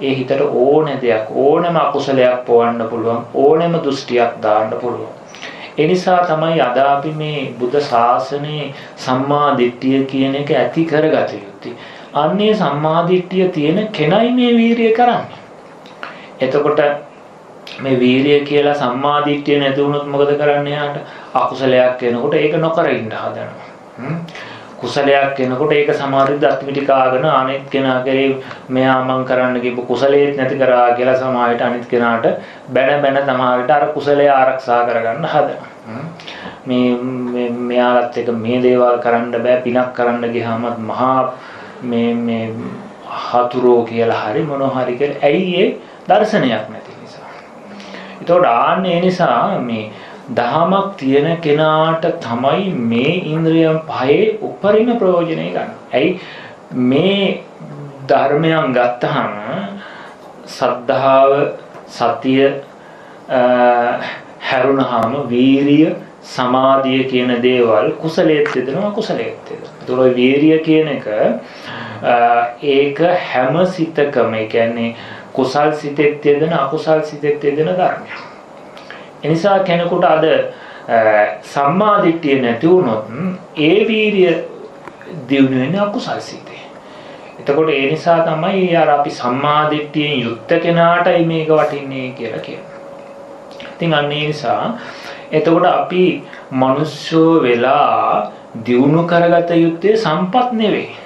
ඒ හිතට ඕන දෙයක් ඕනම අකුසලයක් පවන්න පුළුවන් ඕනම දෘෂ්ටියක් දාන්න පුළුවන්. ඒ නිසා තමයි අද අපි මේ බුද්ධ ශාසනයේ සම්මා දිට්ඨිය කියන එක ඇති කරගත යුත්තේ. අන්නේ සම්මා දිට්ඨිය තියෙන කෙනයි මේ වීරිය කරන්නේ. එතකොට මේ වීරිය කියලා සම්මා දිට්ඨිය නැති වුණොත් මොකද කරන්නේ යාට? අකුසලයක් වෙනකොට ඒක නොකර ඉන්න හදනවා. කුසලයක් වෙනකොට ඒක සමහරවිට දත්මිටි කාගෙන අනිත් කෙනා කරේ මෙයා මං කරන්න කියපු කුසලයේත් නැති කරා කියලා සමහරවිට අනිත් කෙනාට බැන බැන සමහරවිට අර කුසලය ආරක්ෂා කරගන්න හදනවා. මේ මෙයාලත් එක මේ දේවල් කරන්න බෑ පිනක් කරන්න ගියාම මහා මේ මේ හතුරෝ කියලා හරි මොනවා හරි කියලා ඇයි ඒ දර්ශනයක් නැති නිසා. ඒතකොට ආන්නේ නිසා මේ දහමක් තියෙන කෙනාට තමයි මේ ඉන්ද්‍රියන් පහේ උපරිම ප්‍රයෝජනය ගන්න. ඇයි මේ ධර්මයන් ගත්තහම සද්ධාව සතිය හැරුණාම වීරිය සමාධිය කියන දේවල් කුසලයේත් යෙදෙනවා අකුසලයේත් යෙදෙනවා. ඒතකොට වීරිය කියන එක ඒක හැම සිතකම ඒ කියන්නේ කුසල් සිතෙත් යෙදෙන අකුසල් සිතෙත් යෙදෙන ධර්මයක්. එනිසා කෙනෙකුට අද සම්මා දිට්ඨිය නැති වුණොත් ඒ වීරිය දියුණු වෙන්නේ අකුසල් සිතේ. එතකොට ඒ නිසා තමයි අර අපි සම්මා දිට්ඨියෙන් යුක්ත කෙනාටයි මේක වටින්නේ කියලා කියන්නේ. ඉතින් අන්න ඒ නිසා එතකොට අපි මිනිස්සු වෙලා දියුණු කරගත යුත්තේ සම්පත් නෙවෙයි.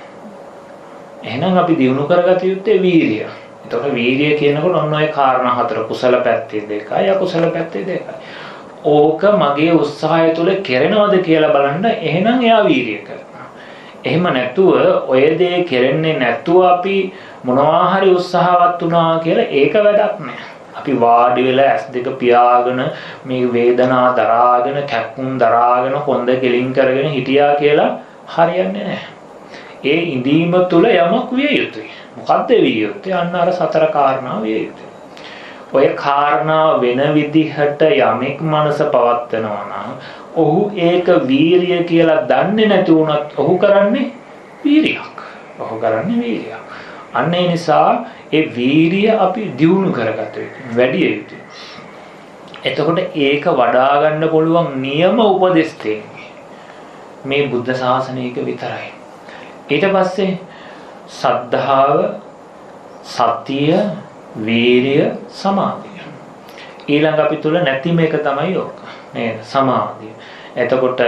එහෙනම් අපි දියුණු කරගත යුත්තේ වීරිය. එතකොට වීර්යය කියනකොට ඔන්න ඔය කාරණා හතර කුසල පැත්තේ දෙකයි අකුසල පැත්තේ දෙකයි. ඕක මගේ උත්සාහය තුල කෙරෙනවද කියලා බලන්න එහෙනම් එයා වීර්යය කරනවා. එහෙම නැතුව ඔය දේ කෙරෙන්නේ නැතුව අපි මොනවා හරි උත්සාහවත් වුණා කියලා ඒක වැඩක් නෑ. අපි වාඩි වෙලා ඇස් දෙක පියාගෙන මේ වේදනා දරාගෙන කැක්කුම් දරාගෙන කොන්ද කෙලින් කරගෙන හිටියා කියලා හරියන්නේ නැහැ. ඒ ඉඳීම තුල යමක් විය යුතුයි. මොකද්ද විය යුත්තේ? අන්න අර සතර කාරණා විය යුතුයි. ඔය කාරණා වෙන විදිහට යමෙක් මනස පවත්නවා නම් ඔහු ඒක වීරිය කියලා දන්නේ නැති වුණත් ඔහු කරන්නේ වීරියක්. ඔහු කරන්නේ වීරියක්. අන්න ඒ නිසා ඒ වීරිය අපි දියුණු කරගත යුතුයි. වැඩි යුතුයි. එතකොට ඒක වඩා ගන්න පුළුවන් නියම උපදෙස් මේ බුද්ධ ශාසනයක විතරයි. ඊට පස්සේ සද්ධාව, සතිය, වීරිය, සමාධිය. ඊළඟ අපි තුල නැතිම එක තමයි ඕක. නේද? සමාධිය. එතකොට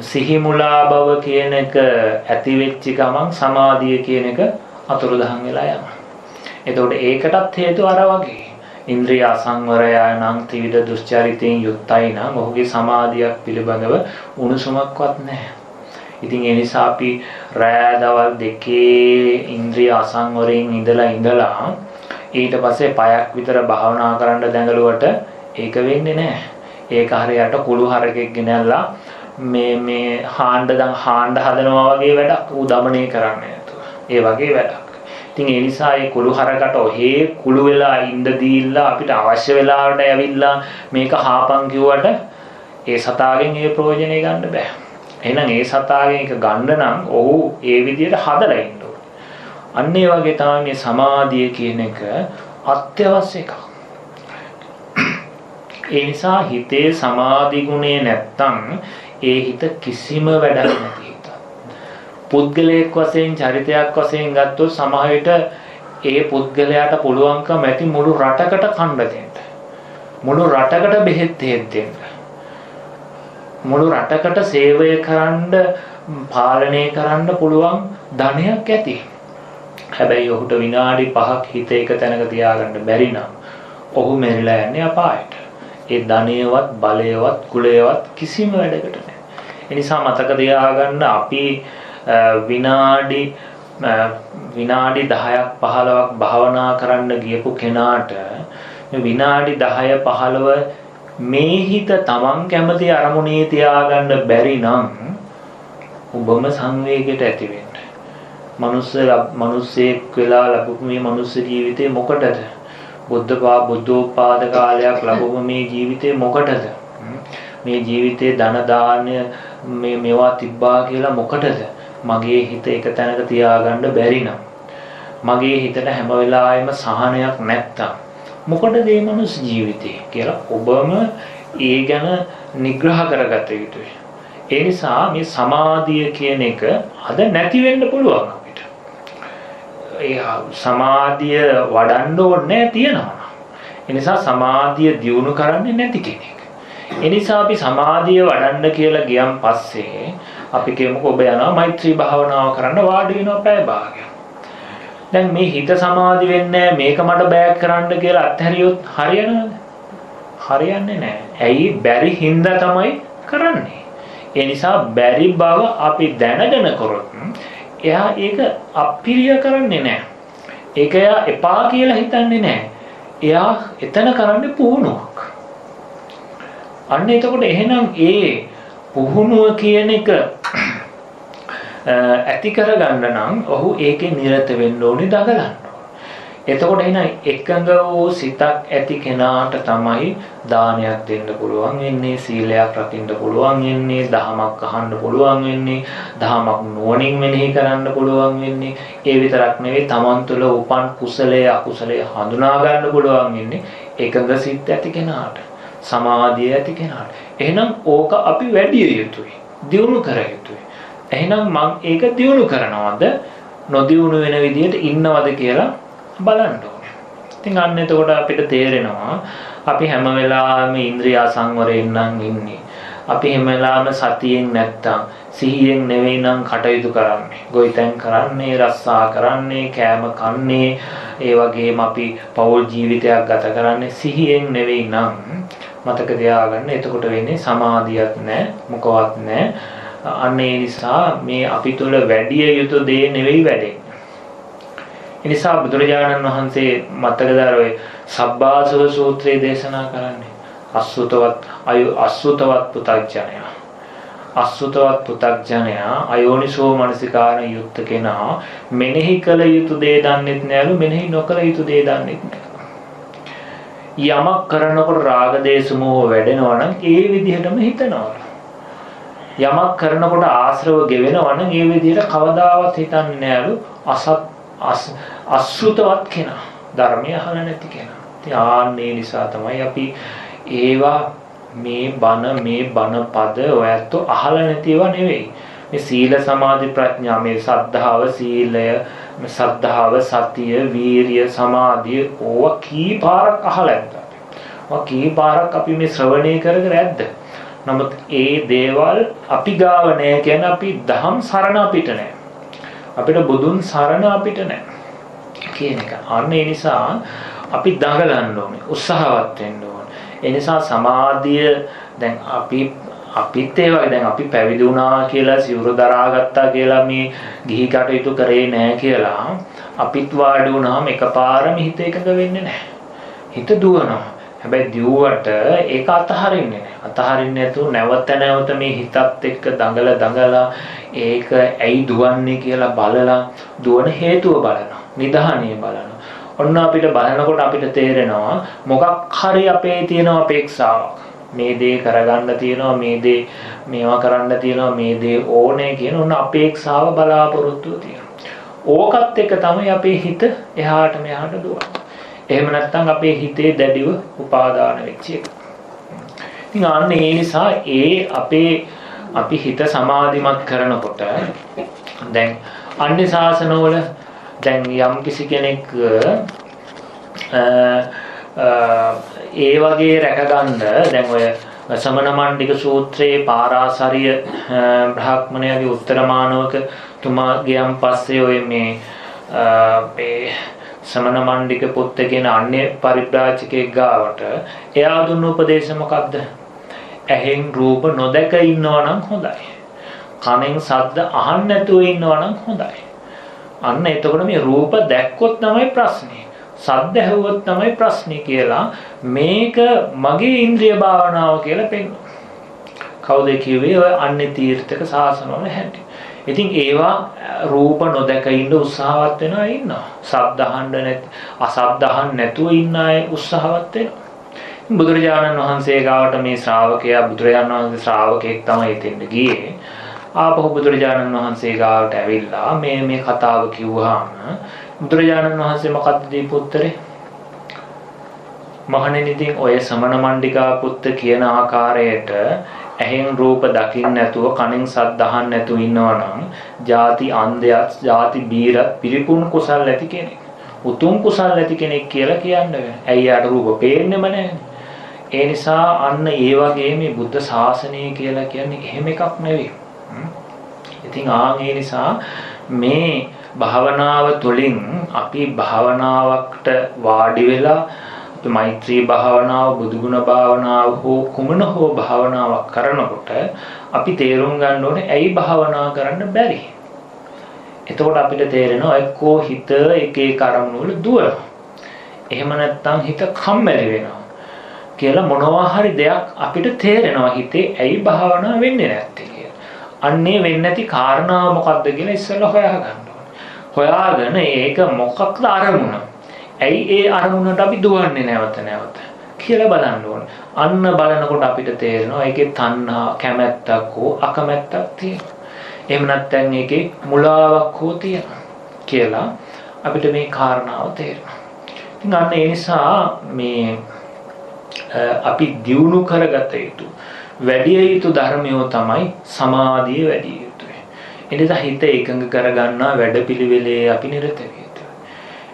සිහි මුලා බව කියන එක ඇති වෙච්ච ගමන් සමාධිය කියන එක අතුරුදහන් වෙලා යනවා. එතකොට ඒකටත් හේතු අර වගේ. ඉන්ද්‍රිය අසංවරය නම් ත්‍රිවිධ දුස්චරිතයෙන් යුක්තයි නම් ඔහුගේ සමාධියක් පිළිබඳව උණුසුමක්වත් නැහැ. ඉතින් ඒ නිසා අපි රෑ දවල් දෙකේ ඉන්ද්‍රිය අසංවරයෙන් ඉඳලා ඉඳලා ඊට පස්සේ පයක් විතර භාවනා කරන්න දැඟලුවට ඒක වෙන්නේ නැහැ. ඒක හරියට කුළු හරකෙක් ගෙනල්ලා මේ මේ හාණ්ඩ දැන් හාණ්ඩ හදනවා වගේ වැඩක් ඌ দমনය කරන්නේ නැතුව. ඒ වගේ වැඩක්. ඉතින් ඒ නිසා මේ කුළු හරකට ඔහේ කුළු වෙලා ඉඳ දීලා අපිට අවශ්‍ය වෙලාවට ඇවිල්ලා මේක හාපන් කිව්වට ඒ සතාගෙන් ඒ ප්‍රයෝජනෙ ගන්න බෑ. එහෙනම් ඒ සතාගෙන් එක ගන්න නම් ඔහු ඒ විදිහට හදලා ඉන්න ඕනේ. අන්න ඒ වගේ තමයි මේ සමාධිය කියන එක අත්‍යවශ්‍ය එකක්. ඒ නිසා හිතේ සමාධි ගුණේ නැත්තම් ඒ හිත කිසිම වැඩක් නැති හිතක්. පුද්ගලයෙක් වශයෙන් චරිතයක් වශයෙන් ගත්තොත් සමාහයට ඒ පුද්ගලයාට පුළුවන්කම ඇති මුළු රටකට කණ්ඩ දෙන්න. මුළු රටකට බෙහෙත් දෙන්න. මුළු රටකට සේවය කරන්න පාලනය කරන්න පුළුවන් ධනයක් ඇති. හැබැයි ඔහුට විනාඩි 5ක් හිත එක තැනක තියාගන්න බැරි නම් ඔහු මෙරිලා යන්නේ අපායට. ඒ ධනයවත් බලයවත් කුලයවත් කිසිම වැඩකට නැහැ. ඒ නිසා මතක තියාගන්න අපි විනාඩි විනාඩි 10ක් 15ක් භාවනා කරන්න ගියපු කෙනාට විනාඩි 10 15 මේ හිත තමන් කැමති අරමුණේ තියාගන්න බැරි නම් ඔබම සංවේගයට ඇති වෙන්න. මනුස්ස මිනිස්සෙක් වෙලා ලැබුණු මේ මනුස්ස ජීවිතේ මොකටද? බුද්ධ පා බුද්ධෝපාද කාලයක් ලැබුණු මේ ජීවිතේ මොකටද? මේ ජීවිතේ ධන දාන්‍ය මේ මේවා තිබ්බා කියලා මොකටද? මගේ හිත එක තැනක තියාගන්න බැරි නම් මගේ හිතට හැම වෙලාවෙම සහනයක් නැත්තම් මොකටද මේ මනුස්ස ජීවිතේ කියලා ඔබම ඒ ගැන නිග්‍රහ කරගත යුතුයි. ඒ නිසා මේ සමාධිය කියන එක අද නැති වෙන්න පුළුවන් අපිට. ඒ සමාධිය වඩන්න ඕනේ තියනවා. ඒ නිසා සමාධිය දියුණු කරන්නේ නැති කෙනෙක්. ඒ නිසා අපි සමාධිය වඩන්න කියලා ගියන් පස්සේ අපි කියමුකෝ ඔබ යනවා මෛත්‍රී භාවනාව කරන්න වාඩි වෙනවා පැය භාගයක්. දැන් මේ හිත සමාධි වෙන්නේ මේක මට බෑග් කරන්න කියලා අත්හැරියොත් හරියනවද? හරියන්නේ නැහැ. ඇයි බැරි හින්දා තමයි කරන්නේ. ඒ නිසා බැරි බව අපි දැනගෙන කරොත් එයා ඒක අප්‍රිය කරන්නේ නැහැ. ඒක එයා එපා කියලා හිතන්නේ නැහැ. එයා එතන කරන්නේ පුහුණුවක්. අන්න එතකොට එහෙනම් ඒ පුහුණුව කියන එක ඇති කරගන්න නම් ඔහු ඒකේ නිරත වෙන්න ඕනේ දඟලන්න. එතකොට එහෙනම් එකඟ වූ සිතක් ඇති කෙනාට තමයි දානයක් දෙන්න පුළුවන් වෙන්නේ සීලයක් රකින්න පුළුවන් වෙන්නේ දහමක් අහන්න පුළුවන් වෙන්නේ දහමක් නුවණින් මෙනෙහි කරන්න පුළුවන් වෙන්නේ ඒ විතරක් නෙවෙයි Taman තුළ උපන් කුසලයේ අකුසලයේ හඳුනා ගන්න පුළුවන් වෙන්නේ එකඟ සිත් ඇති කෙනාට සමාධිය ඇති කෙනාට. එහෙනම් ඕක අපි වැඩි යුතුයි. දියුණු කර යුතුයි. එහෙනම් මම ඒක දියුණු කරනවද නොදියුණු වෙන විදිහට ඉන්නවද කියලා බලන්න ඕනේ. ඉතින් අන්න එතකොට අපිට තේරෙනවා අපි හැම වෙලාවෙම ඉන්ද්‍රිය සංවරයෙන් නම් ඉන්නේ. අපි හැම වෙලාවෙම සතියෙන් නැත්තම් සිහියෙන් නෙවෙයි නම් කටයුතු කරන්නේ. ගොවිතැන් කරන්නේ, රස්සා කරන්නේ, කෑම කන්නේ, ඒ වගේම අපි පෞල් ජීවිතයක් ගත කරන්නේ සිහියෙන් නෙවෙයි නම් මතක තියාගන්න. එතකොට වෙන්නේ සමාධියක් නැහැ, මොකවත් නැහැ. අන්න ඒ නිසා මේ අපි තුල වැඩි යුතු දේ නෙවෙයි වැඩෙන්නේ. ඒ නිසා බුදුරජාණන් වහන්සේ මතකදාර ඔය සබ්බාසව සූත්‍රයේ දේශනා කරන්නේ අසුතවත් අයු අසුතවත් පුතඥය. අසුතවත් පුතඥයා අයෝනිසෝ මනසිකාර යුක්ත කෙනා මෙනෙහි කළ යුතු දේ දන්නෙත් නෑලු මෙනෙහි නොකළ යුතු දේ දන්නෙත් නෑ. යමක් කරනකොට රාග දේශ මොහ වැඩෙනවා නම් ඒ විදිහටම හිතනවා. යමක් කරනකොට ආශ්‍රව ගෙවෙනවා නම් ඒ විදිහට කවදාවත් හිතන්නේ නෑලු අසත් අසෘතවත් කෙනා. ධර්මය අහලා නැති කෙනා. ඉතින් ආන්නේ නිසා තමයි අපි ඒවා මේ බණ මේ බණ පද ඔයත් අහලා නැතිව නෙවෙයි. මේ සීල සමාධි ප්‍රඥා මේ සද්ධාව සීලය සද්ධාව සතිය වීරිය සමාධිය ඕවා කී පාරක් අහලා ඇද්ද ඔවා කී පාරක් අපි මේ ශ්‍රවණය කර කර ඇද්ද නමුත් ඒ දේවල් අපි ගාව නැහැ කියන්නේ අපි දහම් සරණ අපිට නැහැ අපිට බුදුන් සරණ අපිට නැහැ කියන එක අන්න ඒ නිසා අපි දඟලන්න ඕනේ උත්සාහවත් වෙන්න ඕනේ ඒ නිසා සමාධිය දැන් අපි අපිත් ඒ වගේ දැන් අපි පැවිදි වුණා කියලා සිවුර දරාගත්තා කියලා මේ ගිහි කටයුතු කරේ නැහැ කියලා අපිත් වාඩි වුණාම එකපාරම හිත එකඟ වෙන්නේ නැහැ. හිත දුවනවා. හැබැයි දියුවට ඒක අතහරින්නේ නැහැ. අතහරින්නේ නැතුව නැවත නැවත මේ හිතත් එක්ක දඟල දඟලා ඒක ඇයි දුවන්නේ කියලා බලලා දුවන හේතුව බලනවා. නිදහණිය බලනවා. ඔන්න අපිට බලනකොට අපිට තේරෙනවා මොකක් හරි අපේ තියෙන අපේක්ෂාවක්. මේ දේ කරගන්න තියෙනවා මේ දේ මේවා කරන්න තියෙනවා මේ දේ ඕනේ කියන උන අපේක්ෂාව බලාපොරොත්තුව තියෙනවා. ඕකත් එක තමයි අපේ හිත එහාට මෙහාට දුවන්නේ. එහෙම නැත්නම් අපේ හිතේ දැඩිව උපාදාන වෙච්ච එක. ඉතින් අන්න ඒ නිසා ඒ අපේ අපි හිත සමාධිමත් කරනකොට දැන් අන්‍ය ශාසනවල දැන් යම් කිසි කෙනෙක් ඒ වගේ රැකගන්න දැන් ඔය සමන මණ්ඩික සූත්‍රයේ පාරාසරිය බ්‍රාහ්මණයාගේ උත්තරමානවක තුමා ගියන් පස්සේ ඔය මේ මේ සමන මණ්ඩික පුත්ත කියන අන්‍ය පරිබ්‍රාජකෙක් ගාවට එයා දුන්න උපදේශ මොකක්ද? ඇහෙන් රූප නොදක ඉන්නවා නම් හොඳයි. කනෙන් ශබ්ද අහන්න නැතුව ඉන්නවා නම් හොඳයි. අන්න එතකොට මේ රූප දැක්කොත් තමයි ප්‍රශ්නේ. සද්ද ඇහුවොත් තමයි ප්‍රශ්නේ කියලා මේක මගේ ඉන්ද්‍රිය භාවනාව කියලා පෙන්වනවා. කවුද කිව්වේ ඔය අන්නේ තීර්ථක සාසනවල හැටි. ඉතින් ඒවා රූප නොදක ඉන්න උත්සාහවත් වෙනවා ඉන්නවා. ශබ්ද අහන්න නැති අශබ්ද අහන්න නැතුව ඉන්න අය උත්සාහවත් වෙනවා. බුදුරජාණන් වහන්සේ ගාවට මේ ශ්‍රාවකයා බුදුරජාණන් වහන්සේ ශ්‍රාවකෙක් තමයි එතෙන්ට ගියේ. ආපහු බුදුරජාණන් වහන්සේ ගාවට ඇවිල්ලා මේ මේ කතාව කිව්වහම බුදුරජාණන් වහන්සේ මොකද්ද දීපු උත්තරේ? මහණෙනි ඉතින් ඔය සමන මණ්ඩිකා පුත්ත කියන ආකාරයට ඇහෙන් රූප දකින්න නැතුව කනෙන් සද්ද අහන්න නැතුව ඉන්නවනම් ಜಾති අන්ධයත් ಜಾති බීරත් පිරිපුන් කුසල් ඇති කෙනෙක්. උතුම් කුසල් ඇති කෙනෙක් කියලා කියන්නේ. ඇයි යාට රූප පේන්නෙම නැහැ. ඒ නිසා අන්න ඒ වගේ මේ බුද්ධ ශාසනය කියලා කියන්නේ එහෙම එකක් නෙවෙයි. ඉතින් ආන් ඒ නිසා මේ භාවනාව තුළින් අපි භාවනාවකට වාඩි වෙලා මෛත්‍රී භාවනාව බුදුගුණ භාවනාව හෝ කුමන හෝ භාවනාවක් කරනකොට අපි තේරුම් ගන්න ඕනේ ඇයි භාවනා කරන්න බැරි. එතකොට අපිට තේරෙනවා එක්කෝ හිත එක එක අරමුණු වල දුවනවා. එහෙම නැත්නම් හිත කම්මැලි වෙනවා. කියලා මොනවා හරි දෙයක් අපිට තේරෙනවා හිතේ ඇයි භාවනා වෙන්නේ නැත්තේ කියලා. අන්නේ වෙන්නේ නැති කාරණාව මොකක්ද කියලා ඉස්සෙල්ලා හොයාගන්න. හොයාගෙන ඒක මොකක්ද අරමුණ? ඇයි ඒ අරමුණට අපි දුවන්නේ නැවත නැවත කියලා බලන්න ඕනේ. අන්න බලනකොට අපිට තේරෙනවා ඒකේ තණ්හා කැමැත්තක් හෝ අකමැත්තක් තියෙනවා. එහෙම නැත්නම් ඒකේ මුලාවක් හෝ තියෙනවා කියලා අපිට මේ කාරණාව තේරෙනවා. ඉතින් අන්න ඒ නිසා මේ අපි දියුණු කරගත යුතු වැඩි යුතු ධර්මයෝ තමයි සමාධිය වැඩි එනිසා හිත එකඟ කරගන්නා වැඩපිළිවෙලේ අපි නිරත විය යුතුයි.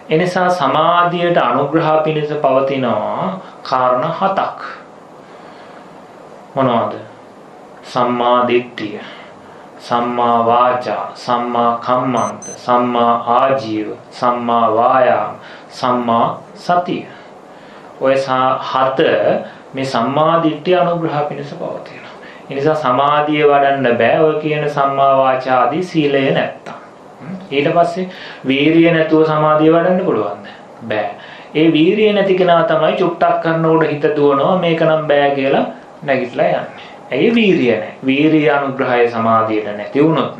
එනිසා සමාධියට අනුග්‍රහ පිණිස පවතිනවා කාරණා හතක්. මොනවද? සම්මා දිට්ඨිය, සම්මා වාචා, සම්මා කම්මන්ත, සම්මා ආජීව, සම්මා වායාම, සම්මා සතිය. ඔය හත මේ සම්මා දිට්ඨිය අනුග්‍රහ පිණිස පවතින. නිසා සමාධිය වඩන්න බෑ ඔය කියන සම්මා වාචා ආදී සීලය නැත්තම්. ඊට පස්සේ වීරිය නැතුව සමාධිය වඩන්න පුළුවන්ද? බෑ. ඒ වීරිය නැති කෙනා තමයි චුට්ටක් කරනකොට හිත දුවනවා මේක නම් බෑ කියලා නැගිටලා යන්නේ. ඇයි වීරිය නැහැ. වීරිය අනුග්‍රහය සමාධියට නැති වුණොත්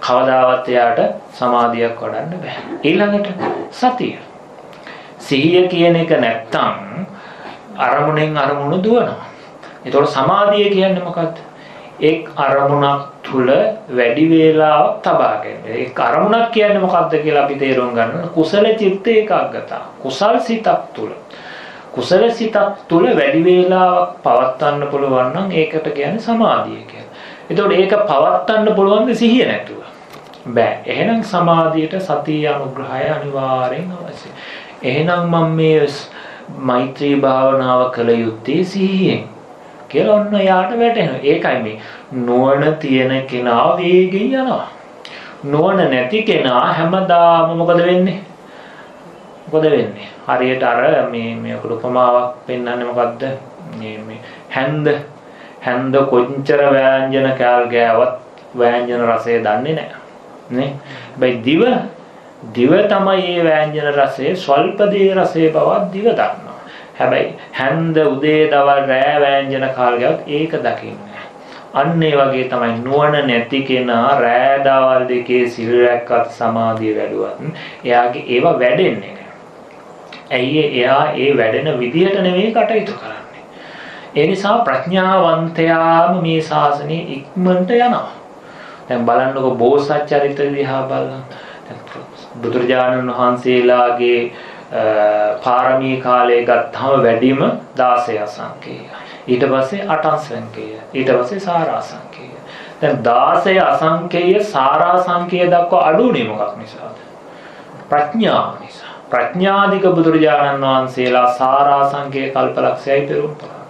කවදාවත් එයාට සමාධියක් වඩන්න බෑ. ඊළඟට සතිය. සිහිය කියන එක නැත්තම් අරමුණෙන් අරමුණු දුවනවා. එතකොට සමාධිය කියන්නේ මොකද්ද? එක් අරමුණක් තුල වැඩි වේලාවක් තබා ගැනීම. ඒ අරමුණක් කියන්නේ මොකක්ද කියලා අපි තේරුම් ගන්න. කුසල චිත්ත ඒකාග්‍රතාව. කුසල් සිතක් තුල. කුසල සිතක් තුල වැඩි වේලාවක් පවත්වන්න පුළුවන් නම් ඒකට කියන්නේ සමාධිය කියලා. එතකොට ඒක පවත්වන්න පුළුවන් ද සිහිය නැතුව. බෑ. එහෙනම් සමාධියට සතිය අනුග්‍රහය අනිවාර්යෙන් අවශ්‍යයි. එහෙනම් මම මේ මෛත්‍රී භාවනාව කළ යුත්තේ සිහියෙන්. කියලා ඔන්න යාට වැටෙනවා. ඒකයි මේ නුවණ තියෙන කෙනා වේගෙන් යනවා. නුවණ නැති කෙනා හැමදාම මොකද වෙන්නේ? මොකද වෙන්නේ? හරියට අර මේ මේ උපමාවක් පෙන්වන්නේ මොකද්ද? මේ මේ හැන්ද හැන්ද කොච්චර වෑංජන කෑල් ගෑවත් වෑංජන රසය දන්නේ නැහැ. නේ? හැබැයි දිව දිව තමයි මේ වෑංජන රසයේ ස්වල්ප දේ රසයේ බව දිව දන්නවා. හැබැයි හැන්ද උදේ දවල් රෑ වෑංජන කාලයක් ඒක දකින්නේ අන්න ඒ වගේ තමයි නුවණ නැති කෙනා රෑ දවල් දෙකේ සිල් රැක්කත් සමාධිය වැඩුවත් එයාගේ ඒවා වැඩෙන්නේ නැහැ. ඇයි එයා ඒ වැඩෙන විදිහට නෙවෙයි කටයුතු කරන්නේ. ඒ නිසා ප්‍රඥාවන්තයාම මේ ශාසනය ඉක්මනට යනවා. දැන් බලන්නකො බෝසත් චරිත දිහා බලන්න. බුදුරජාණන් වහන්සේලාගේ පාරමී කාලය ගත්තාම වැඩිම 16 අසංකේය. ඊට පස්සේ 8 අසංකේය. ඊට පස්සේ සාරාසංකේය. දැන් 16 අසංකේය සාරාසංකේය දක්වා අඩුනේ මොකක් නිසාද? ප්‍රඥාව නිසා. ප්‍රඥාධික බුදුරජාණන් වහන්සේලා සාරාසංකේය කල්පලක්ෂයයි පෙරම් පුරා.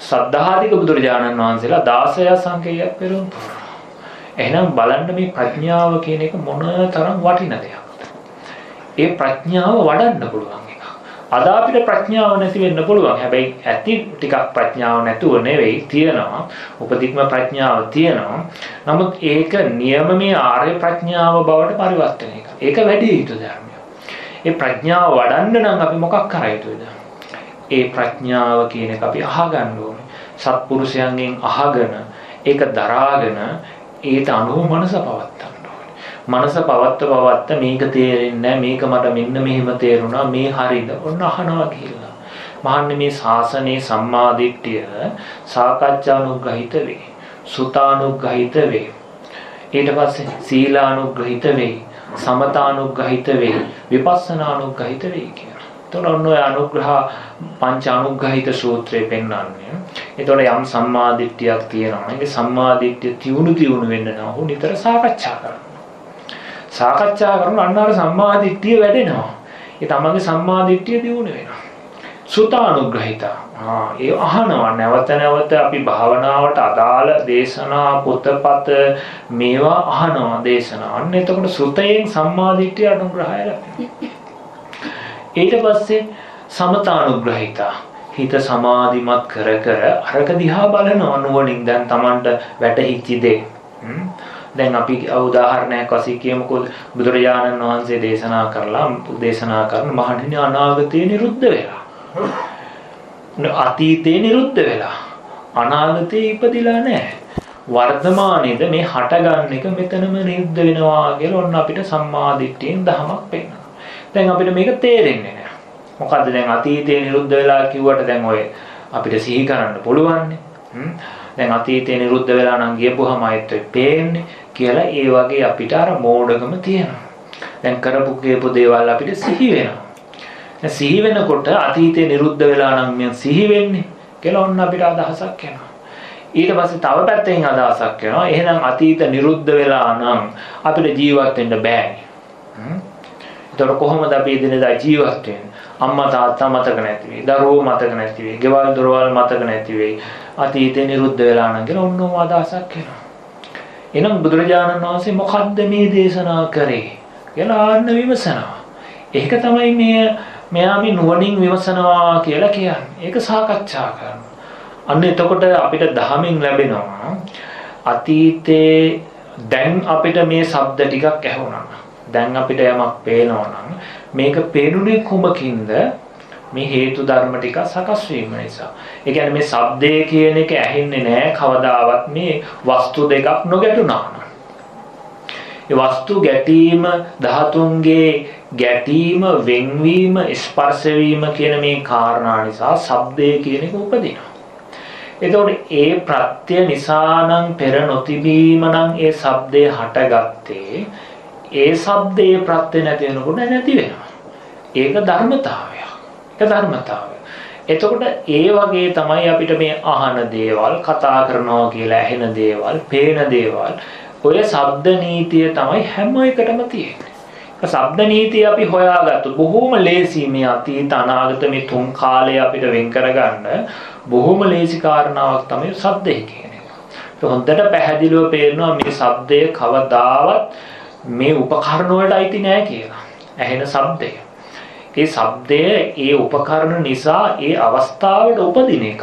සද්ධාධික බුදුරජාණන් වහන්සේලා 16 අසංකේයයක් පෙරම් පුරා. එහෙනම් බලන්න මේ ප්‍රඥාව කියන එක මොන තරම් වටින දෙයක්. ඒ ප්‍රඥාව වඩන්න පුළුවන් එකක්. අද අපිට ප්‍රඥාව නැති වෙන්න පුළුවන්. හැබැයි ඇති ටිකක් ප්‍රඥාව නැතුව නෙවෙයි තියෙනවා. උපදික්ම ප්‍රඥාව තියෙනවා. නමුත් ඒක නියමමේ ආර්ය ප්‍රඥාව බවට පරිවර්තනය කරනවා. ඒක වැඩි යුතු ධර්මයක්. ඒ ප්‍රඥාව වඩන්න නම් අපි මොකක් කර යුතුද? ඒ ප්‍රඥාව කියන එක අපි අහගන්න ඕනේ. සත්පුරුෂයන්ගෙන් අහගෙන ඒක දරාගෙන ඒට අනුව මනස පවත්තා. මනස පවත්ත පවත්ත මේක තේරෙන්නේ මේක මට මෙන්න මෙහෙම තේරුණා මේ හරිද ඔන්න අහනවා කියලා. මහන්නේ මේ ශාසනයේ සම්මාදිට්ඨිය සාකච්ඡානුග්‍රහිත වේ. සුතානුග්‍රහිත වේ. ඊට පස්සේ සීලානුග්‍රහිත වේ. සමතානුග්‍රහිත වේ. විපස්සනානුග්‍රහිත වේ කියලා. එතකොට ඔන්න ඔය අනුග්‍රහ පංච අනුග්‍රහිත සූත්‍රය පෙන්වන්නේ. එතකොට යම් සම්මාදිට්ඨියක් තියෙනවා. ඒක සම්මාදිට්ඨිය තියුණු තියුණු වෙන්න නම් ඔහු නිතර සාකච්ඡා කරනවා. සාකච්ඡා කරන අන්න අර සම්මාදිට්ඨිය වැඩෙනවා. ඒ තමන්ගේ සම්මාදිට්ඨිය දියුණු වෙනවා. සුතානුග්‍රහිතා. ආ ඒ අහනවා නැවත නැවත අපි භාවනාවට අදාළ දේශනා පොතපත මේවා අහනවා දේශනා. අන්න එතකොට සුතයෙන් සම්මාදිට්ඨිය අනුග්‍රහය ලැබෙනවා. ඊට පස්සේ සමතානුග්‍රහිතා. හිත සමාධිමත් කර කර අරක දිහා බලනවා නුවණින් දැන් Tamanට වැටහිච්ච දේ. දැන් අපි උදාහරණයක් වශයෙන් කියමුකෝ බුදුරජාණන් වහන්සේ දේශනා කරලා දේශනා කරන මහණෙනි අනාගතේ නිරුද්ධ වෙලා. අතීතේ නිරුද්ධ වෙලා. අනාගතේ ඉපදිලා නැහැ. වර්තමානයේද මේ හටගන්න එක මෙතනම නිරුද්ධ වෙනවා කියලා ඔන්න අපිට සම්මාදිට්ඨියෙන් දහමක් පෙන්නනවා. දැන් අපිට මේක තේරෙන්නේ නැහැ. මොකද්ද දැන් අතීතේ නිරුද්ධ වෙලා කිව්වට දැන් ඔය අපිට සිහි කරන්න පුළුවන්නේ. දැන් අතීතේ නිරුද්ධ වෙලා නම් ගියපුවාම ආයෙත් පේන්නේ කියලා ඒ වගේ අපිට අර මෝඩකම තියෙනවා. දැන් කරපු කියපු දේවල් අපිට සිහි වෙනවා. දැන් සිහි වෙනකොට අතීතේ නිරුද්ධ වෙලා නම් මම සිහි වෙන්නේ කියලා ඔන්න අපිට අදහසක් එනවා. ඊට පස්සේ තව පැත්තකින් අදහසක් එනවා. එහෙනම් අතීත නිරුද්ධ වෙලා නම් අපිට ජීවත් වෙන්න බෑනේ. එතකොට කොහොමද අපි එදිනෙදා ජීවත් වෙන්නේ? අම්මා තාත්තා මතක නැති වෙයි. දරුවෝ මතක නැති වෙයි. ගෙවල් දොරවල් මතක නැති වෙයි. අතීතේ නිරුද්ධ වෙලා නම් කියලා ඔන්නෝම අදහසක් එනවා. එහෙනම් බුදුරජාණන් වහන්සේ මොකද්ද මේ දේශනා කරේ කියලා ආන්න විමසනවා. ඒක තමයි මේ මෙයා මේ නුවණින් විමසනවා කියලා කියන්නේ. ඒක සාකච්ඡා කරනවා. අන්න එතකොට අපිට දහමින් ලැබෙනවා අතීතේ දැන් අපිට මේ ශබ්ද ටිකක් ඇහුණා. දැන් අපිට යමක් පේනවා නම් මේක පේනුනේ කුමකින්ද? මේ හේතු ධර්ම ටික සකස් වීම නිසා. ඒ කියන්නේ මේ ශබ්දය කියන එක ඇහෙන්නේ නැහැ කවදාවත් මේ වස්තු දෙකක් නොගැටුණා. ඒ වස්තු ගැටීම ධාතුන්ගේ ගැටීම වෙන්වීම ස්පර්ශ වීම කියන මේ කාරණා නිසා ශබ්දය කියන එක උපදිනවා. එතකොට ඒ ප්‍රත්‍ය නිසා නම් පෙර නොතිබීම නම් ඒ shabdය හටගත්තේ ඒ shabdයේ ප්‍රත්‍ය නැති වෙනකොට නැති වෙනවා. ඒක ධර්මතාවයක්. ඒක ධර්මතාවය. එතකොට ඒ වගේ තමයි අපිට මේ අහන දේවල්, කතා කරනවා කියලා ඇහෙන දේවල්, පේන දේවල්, ඔය ශබ්ද නීතිය තමයි හැම එකටම තියෙන්නේ. ශබ්ද නීතිය අපි හොයාගත්තු බොහොම ලේසි මේ අතීත අනාගත මේ තුන් කාලය අපිට වෙන් කරගන්න බොහොම ලේසි කාරණාවක් තමයි ශබ්දය කියන එක. හොඳට පැහැදිලිව පේනවා මේ ශබ්දය කවදාවත් මේ උපකරණ වලට අයිති නෑ කියලා. ඇහෙන ශබ්දය. ඒ ශබ්දය ඒ උපකරණ නිසා ඒ අවස්ථාවට උපදින එකක්.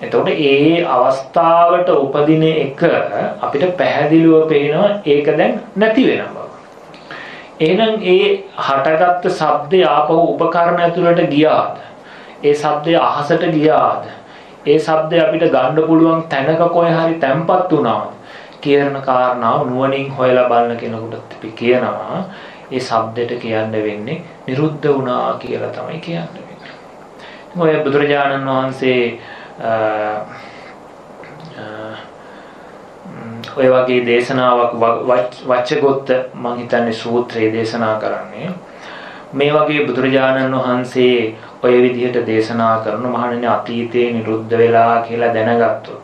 එතකොට ඒ අවස්ථාවට උපදින එක අපිට පැහැදිලිව පේනවා ඒක දැන් නැති වෙනවා. එහෙනම් ඒ හටගත්තු ශබ්දය ආපහු උපකරණ ඇතුළට ගියාද? ඒ ශබ්දය අහසට ගියාද? ඒ ශබ්දය අපිට ගන්න පුළුවන් තැනක කොහේ හරි තැම්පත් වුණාද? කියන කාරණාව නුවණින් හොයලා බලන කෙනෙකුට අපි කියනවා ඒ ශබ්දෙට කියන්න වෙන්නේ නිරුද්ධ වුණා කියලා තමයි කියන්නේ. ඔය බුදුරජාණන් වහන්සේ ඔය වගේ දේශනාවක් වච්චගොත්ත මං හිතන්නේ සූත්‍රයේ දේශනා කරන්නේ මේ වගේ බුදුරජාණන් වහන්සේ ඔය විදිහට දේශනා කරන මහණෙනි අතීතේ නිරුද්ධ වෙලා කියලා දැනගත්තොත්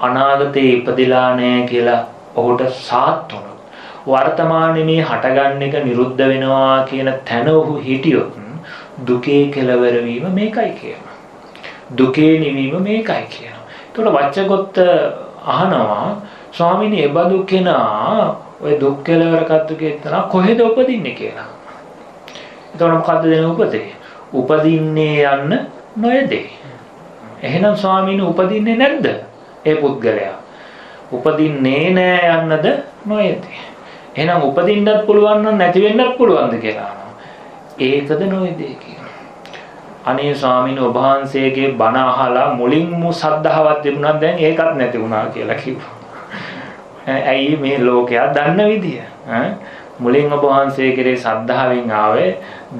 අනාගතේ ඉපදිලා නැහැ කියලා ඔහුට සාත් වුණොත් වර්තමානයේ මේ හටගන්න එක නිරුද්ධ වෙනවා කියන තැන ඔහු හිටියොත් දුකේ කෙලවර වීම මේකයි කියනවා. දුකේ නිවීම මේකයි කියනවා. ඒතකොට වච්චගොත්ත අහනවා ස්වාමීනි එබඳු කෙනා ඔය දුක් කෙලවර කත්තු කෙනා කොහෙද උපදින්නේ කියලා. එතකොට මොකද්ද දෙන උපදේ? උපදින්නේ යන්න නොයදේ. එහෙනම් ස්වාමීනි උපදින්නේ නැද්ද? ඒ පුද්ගලයා. උපදින්නේ නෑ යන්නද නොයදේ. එහෙනම් උපදින්නත් පුළුවන් නම් නැති වෙන්නත් පුළුවන්ද කියලා ඒකද නොයදේ කියලා. අනේ ස්වාමීන් වහන්සේගේ බණ අහලා මුලින්ම සද්ධාවත් තිබුණා දැන් ඒකත් නැති වුණා කියලා කිව්වා. ඇයි මේ ලෝකයා දන්න විදිය? මුලින් ඔබ වහන්සේ කෙරේ සද්ධාවෙන් ආවේ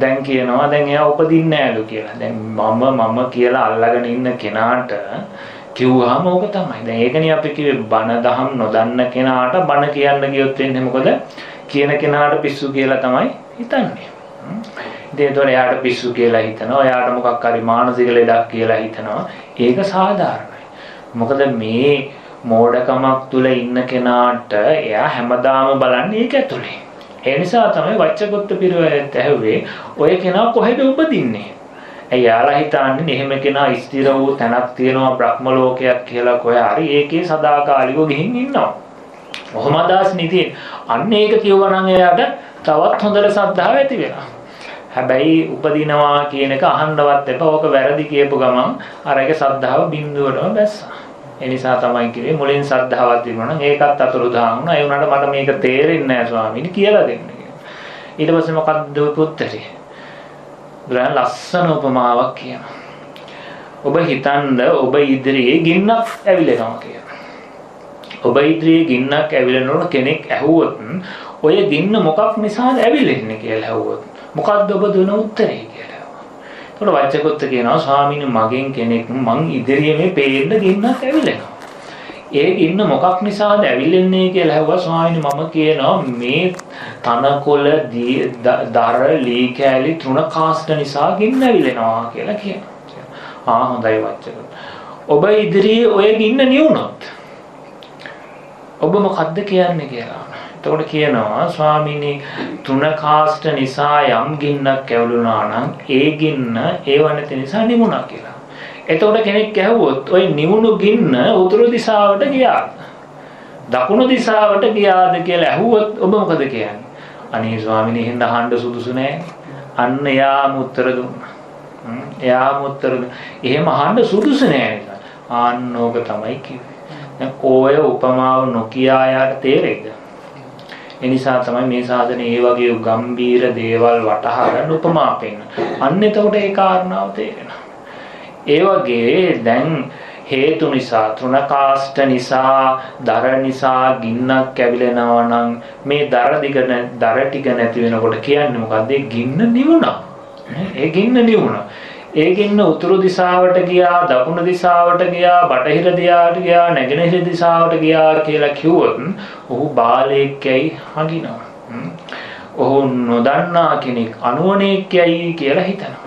දැන් කියනවා දැන් එයා උපදින්නේ නෑලු කියලා. දැන් මම මම කියලා අල්ලගෙන ඉන්න කෙනාට කිව්වහම ඕක තමයි. දැන් ඒකනේ අපි කිව්වේ බණ දහම් නොදන්න කෙනාට බණ කියන්න ගියොත් වෙන්නේ මොකද? කියන කෙනාට පිස්සු කියලා තමයි හිතන්නේ. ඉතින් ඒතකොට එයාට පිස්සු කියලා හිතනවා. එයාට මොකක් හරි මානසික ලෙඩක් කියලා හිතනවා. ඒක සාධාරණයි. මොකද මේ මෝඩකමක් තුල ඉන්න කෙනාට එයා හැමදාම බලන්නේ ඒක ඇතුලේ. ඒ නිසා තමයි වච්චගොත්ත පිරවෙත් ඇහුවේ ඔය කෙනා කොහෙද උපදින්නේ? ඇයි යාලා හිතන්නේ එහෙම කෙනා ස්ථිර වූ තැනක් තියෙනවා බ්‍රහ්ම ලෝකයක් කියලා කොහේ හරි ඒකේ සදාකාලිකව ගිහින් ඉන්නවා. කොහොම අදහස් නිති අන්න ඒක කියවනම් එයාට තවත් හොඳට සද්ධාව ඇති වෙනවා. හැබැයි උපදිනවා කියන එක අහන්නවත් එපා. ඕක වැරදි කියපු ගමන් අර ඒක සද්ධාව බිඳුවටම බැස්සා. ඒ නිසා තමයි කිව්වේ මුලින් සද්ධාවක් තිබුණා නම් ඒකත් අතුරුදහන් වුණා. ඒ වුණාට මට මේක තේරෙන්නේ නැහැ ස්වාමීනි කියලා දෙන්න කියලා. ඊට පස්සේ මොකද්ද උත්තරේ? බුදුරජාණන් ලස්සන උපමාවක් කියනවා. ඔබ හිතන්ද ඔබ ඉදිරියේ ගින්නක් ඇවිලෙනවා කියලා. ඔබ ඉදිරියේ ගින්නක් ඇවිලෙනකොට කෙනෙක් ඇහුවොත් ඔය ගින්න මොකක් නිසාද ඇවිලෙන්නේ කියලා ඇහුවොත් මොකද්ද ඔබ දුන උත්තරේ කියලා. ඒතකොට වච්චකොත්ත කියනවා ස්වාමීනි මගෙන් කෙනෙක් මං ඉදිරියේ මේ පේන්න ගින්නක් ඇවිලෙනවා. ඒ ඉන්න මොකක් නිසාද ඇවිල්ලන්නේ කියලා ඇහුවා ස්වාමීනි මම කියනවා මේ තනකොළ දර ලී කෑලි තෘණ කාස්ට නිසා ගින්න ඇවිලෙනවා කියලා කියනවා. ආ හොඳයි වච්චක. ඔබ ඉදිරියේ ඔය ගින්න නිවුනොත් ඔබ මොකද්ද කියන්නේ කියලා. එතකොට කියනවා ස්වාමීනි තෘණ කාස්ට නිසා යම් ගින්නක් ඇවිලුණා නම් ඒ ගින්න ඒව නැති නිසා නිමුණා කියලා. එතකොට කෙනෙක් ඇහුවොත් ওই නිවුණු ගින්න උතුරු දිශාවට ගියාද? දකුණු දිශාවට ගියාද කියලා ඇහුවොත් ඔබ මොකද කියන්නේ? අනේ ස්වාමිනේ එහෙනම් අහන්න සුදුසු නෑ. අන්න එයාම උත්තර දුන්නා. එයාම උත්තර එහෙම අහන්න සුදුසු නෑ ආන්න ඕක තමයි කිව්වේ. දැන් ඔය උපමාව නොකියා යාට තේරෙයිද? ඒ නිසා තමයි මේ සාධනේ මේ වගේ ගම්බීර දේවල් වටහා ගන්න උපමා පෙන්න. අන්න එතකොට ඒ කාරණාව තේරෙනවා. ඒ වගේ දැන් හේතු නිසා තෘණකාෂ්ඨ නිසා දර නිසා ගින්නක් ඇවිලෙනවා නම් මේ දර දිග දර ටික නැති වෙනකොට කියන්නේ මොකද්ද? ගින්න නිවුණා. ඒ ගින්න නිවුණා. ඒකින්න උතුරු දිසාවට ගියා දකුණු දිසාවට ගියා බටහිර දියාට ගියා නැගෙනහිර දිසාවට ගියා කියලා කිව්වොත් ඔහු බාලයෙක්යි හඟිනවා. ඔහු නොදන්නා කෙනෙක් අනුවණෙක්යයි කියලා හිතනවා.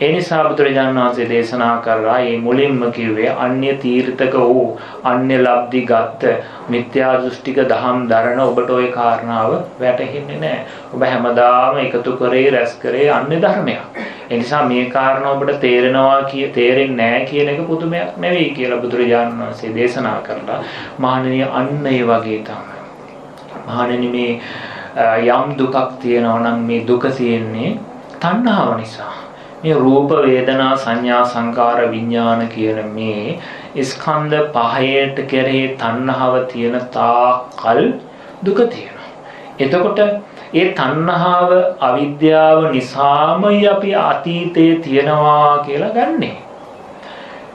ඒ නිසා බුදුරජාණන් වහන්සේ දේශනා කරා මේ මුලින්ම කිව්වේ අන්‍ය තීර්ථක වූ අන්‍ය ලබ්ධි ගත්ත මිත්‍යා දෘෂ්ටික දහම් දරන ඔබට ওই කාරණාව වැටහෙන්නේ නැහැ. ඔබ හැමදාම එකතු කරේ රැස් කරේ අන්‍ය ධර්මයක්. ඒ නිසා මේ කාරණා ඔබට තේරෙනවා කිය තේරෙන්නේ නැහැ කියන එක පුදුමයක් නෙවෙයි කියලා බුදුරජාණන් වහන්සේ දේශනා කරලා මහණෙනි අන්න ඒ වගේ තමයි. මහණෙනි මේ යම් දුකක් තියෙනවා නම් මේ දුක තියෙන්නේ තණ්හාව නිසා. මේ රූප වේදනා සංඥා සංකාර විඥාන කියන මේ ස්කන්ධ පහයට කෙරෙහි තණ්හාව තියෙන තාකල් දුක තියෙනවා. එතකොට ඒ තණ්හාව අවිද්‍යාව නිසාමයි අපි අතීතයේ තියනවා කියලා ගන්නෙ.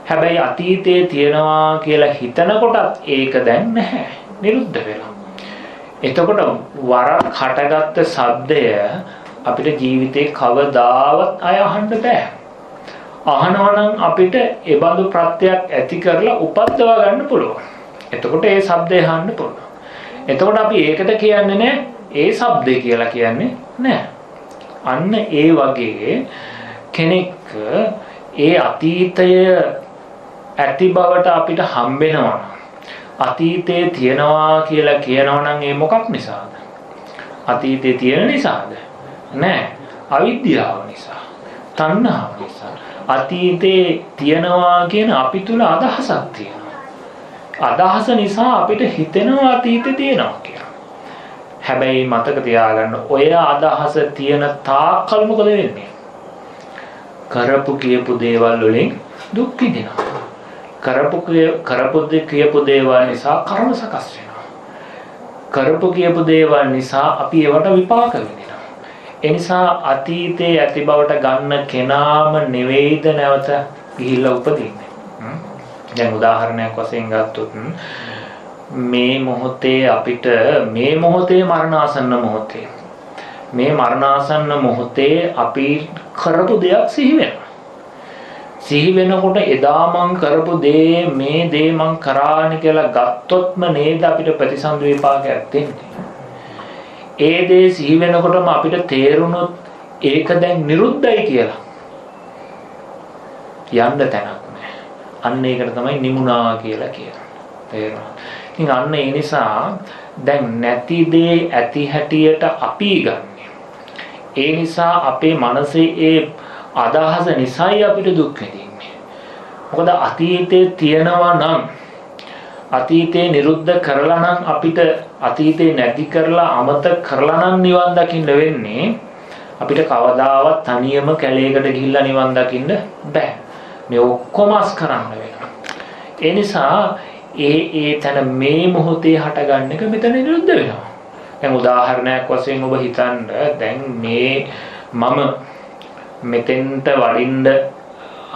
හැබැයි අතීතයේ තියනවා කියලා හිතනකොටත් ඒක දැන් නැහැ. නිරුද්ධ වෙලා. එතකොට වරක් හටගත්ත shabdය අපිට ජීවිතේ කවදාවත් අය අහන්න බෑ. අහනවා නම් අපිට ඒ බඳු ප්‍රත්‍යක් ඇති කරලා උපද්දවා ගන්න පුළුවන්. එතකොට ඒ shabdය අහන්න පුළුවන්. එතකොට අපි ඒකට කියන්නේ නෑ ඒ shabdය කියලා කියන්නේ නෑ. අන්න ඒ වගේ කෙනෙක් ඒ අතීතය ඇති බවට අපිට හම්බෙනවා. අතීතයේ තියනවා කියලා කියනවා නම් ඒ මොකක් නිසාද? අතීතයේ තියෙන නිසාද? නෑ. අවිද්‍යාව නිසා තණ්හාව නිසා. අතීතේ තියනවා කියන අපි තුල අදහසක් තියෙනවා. අදහස නිසා අපිට හිතෙනවා අතීතේ තියෙනවා කියලා. හැබැයි මතක තියාගන්න ඔය අදහස තියෙන තාක්කල් මොකද වෙන්නේ? කරපු කියපු දේවල් වලින් දුක් විඳිනවා. කරපු කරපු කියපු දේවල් නිසා කර්ම සකස් වෙනවා. කරපු කියපු දේවල් නිසා අපි ඒවට විපාක විඳිනවා. එනිසා අතීතයේ ඇති බවට ගන්න කෙනාම නෙවෙයිද නැවත ගිහිල්ලා උපදින්නේ. දැන් උදාහරණයක් වශයෙන් ගත්තොත් මේ මොහොතේ අපිට මේ මොහොතේ මරණාසන්න මොහොතේ මේ මරණාසන්න මොහොතේ අපි කරපු දෙයක් සිහි වෙනවා. සිහි වෙනකොට එදා මං කරපු දේ මේ දේ මං කරානි කියලා ගත්තොත්ම නේද අපිට ප්‍රතිසන්දි විපාකයක් දෙන්නේ. ඒ දේ සිහි වෙනකොටම අපිට තේරුණොත් ඒක දැන් නිරුද්ධයි කියලා. යන්න තැනක් නැහැ. අන්න ඒකට තමයි නිමුණා කියලා කියන්නේ. තේරුණා. ඉතින් අන්න ඒ නිසා දැන් නැති දේ ඇති හැටියට අපි ගන්නෙ. ඒ නිසා අපේ මනසේ ඒ අදහස නිසායි අපිට දුක් විඳින්නේ. මොකද අතීතයේ තියනවා නම් අතීතේ නිරුද්ධ කරලා නම් අපිට අතීතේ නැති කරලා අමතක කරලා නම් නිවන් දකින්න වෙන්නේ අපිට කවදාවත් තනියම කැලේකට ගිහිල්ලා නිවන් දකින්න බෑ. මේ ඔක්කොම අස් කරන්න වෙනවා. ඒ නිසා ඒ ඒ තන මේ මොහොතේ හටගන්න එක මෙතන නිරුද්ධ වෙනවා. දැන් උදාහරණයක් වශයෙන් ඔබ හිතන්න දැන් මේ මම මෙතෙන්ට වඩින්න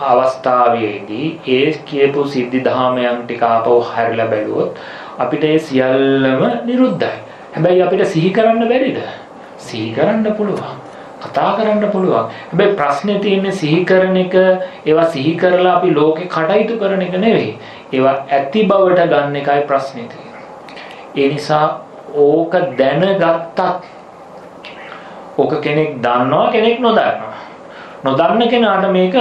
අවස්ථාවේදී ඒ කියපු සිද්ධි දහමයන් ටික ආපහු හැරිලා බැලුවොත් අපිට ඒ සියල්ලම නිරුද්ධයි. හැබැයි අපිට සිහි කරන්න බැරිද? සිහි කරන්න පුළුවන්. කතා කරන්න පුළුවන්. හැබැයි ප්‍රශ්නේ තියෙන්නේ සිහි කරන එක ඒවා සිහි කරලා අපි ලෝකේ කටයුතු කරන එක නෙවෙයි. ඒවා ඇති බවට ගන්න එකයි ප්‍රශ්නේ තියෙන්නේ. ඒ නිසා ඕක දැනගත්තත් ඕක කෙනෙක් දන්නවා කෙනෙක් නොදන්නවා. නොදන්න කෙනාට මේක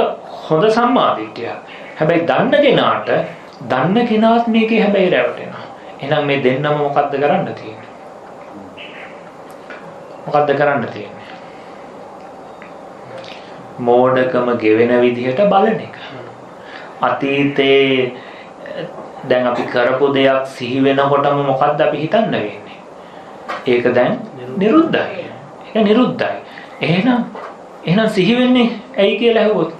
හොඳ සම්මාදිට්ඨිය. හැබැයි දන්න කෙනාට දන්න කෙනාත් මේකේ හැබැයි රැවටෙනවා. එහෙනම් මේ දෙන්නම මොකද්ද කරන්න තියෙන්නේ? මොකද්ද කරන්න තියෙන්නේ? මෝඩකම ගෙවෙන විදිහට බලන එක. අතීතේ දැන් අපි කරපු දෙයක් සිහි වෙනකොටම මොකද්ද අපි හිතන්න වෙන්නේ? ඒක දැන් නිරුද්ධයි. ඒක නිරුද්ධයි. එහෙනම් එහෙනම් සිහි වෙන්නේ ඇයි කියලා ඇහුවොත්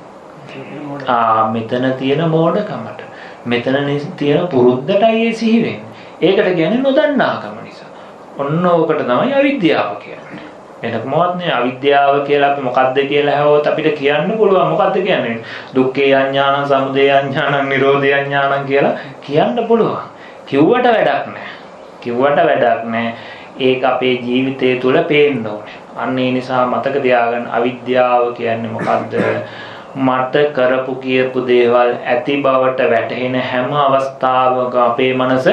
ආ මෙතන තියෙන මෝඩකමට මෙතන තියෙන පුරුද්දටයි ඒ සිහි වෙන්නේ. ඒකට කියන්නේ නොදන්නාකම නිසා. ඔන්න ඕකට තමයි අවිද්‍යාව කියන්නේ. එනක මොකක්ද නේ අවිද්‍යාව කියලා අපි මොකද්ද කියලා අහුවොත් අපිට කියන්න පුළුවන් මොකද්ද කියන්නේ දුක්ඛේ අඥානං සමුදය අඥානං නිරෝධය අඥානං කියලා කියන්න පුළුවන් කිව්වට වැඩක් නැහැ කිව්වට වැඩක් නැහැ ඒක අපේ ජීවිතය තුළ පේන්න ඕනේ අන්න ඒ නිසා මතක තියාගන්න අවිද්‍යාව කියන්නේ මොකද්ද මට කරපු කියපු දේවල් ඇති බවට වැටහෙන හැම අවස්ථාවක අපේ මනස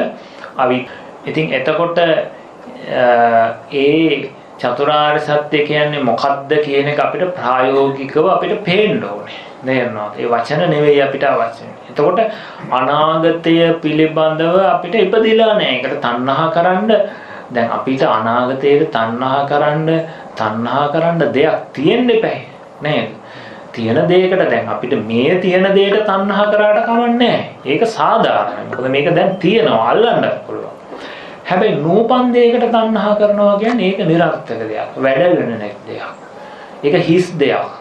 අවි ඉතින් එතකොට ඒ චතුරාර්ය සත්‍ය කියන්නේ මොකක්ද කියන එක අපිට ප්‍රායෝගිකව අපිට පේන්න ඕනේ. තේරෙනවද? ඒ වචන නෙවෙයි අපිට අවශ්‍ය. එතකොට අනාගතය පිළිබඳව අපිට ඉපදිලා නැහැ. ඒකට තණ්හා කරන්න දැන් අපිට අනාගතයට තණ්හා කරන්න තණ්හා කරන්න දෙයක් තියෙන්න එපා නේද? තියෙන දෙයකට දැන් අපිට මේ තියෙන දෙයට තණ්හා කරාට කමන්නේ ඒක සාධාරණයි. මොකද මේක දැන් තියෙනවා අල්ලන්න පුළුවන්. හැබැයි නූපන් දෙයකට තණ්හා කරනවා කියන්නේ ඒක નિરර්ථක දෙයක්. වැඩ වෙන නැති දෙයක්. ඒක හිස් දෙයක්.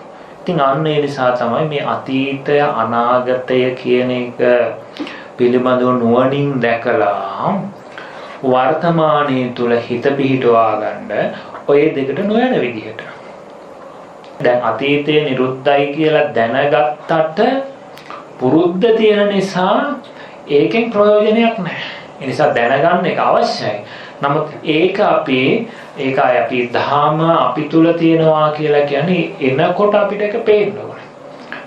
ඉතින් අන්න ඒ නිසා තමයි මේ අතීතය අනාගතය කියන එක පිළිබඳව නුවණින් දැකලා වර්තමානයේ තුල හිත පිහිටවා ගන්න ඔය දෙකට නොයන විදිහට. දැන් අතීතයේ නිරුද්ධයි කියලා දැනගත්තට පුරුද්ද තියෙන නිසා ඒකෙන් ප්‍රයෝජනයක් නැහැ. ඒ නිසා දැනගන්න එක අවශ්‍යයි. නමුත් ඒක අපි ඒකයි අපි ධාම අපි තුල තියෙනවා කියලා කියන්නේ එනකොට අපිට ඒක පේන්න ඕනේ.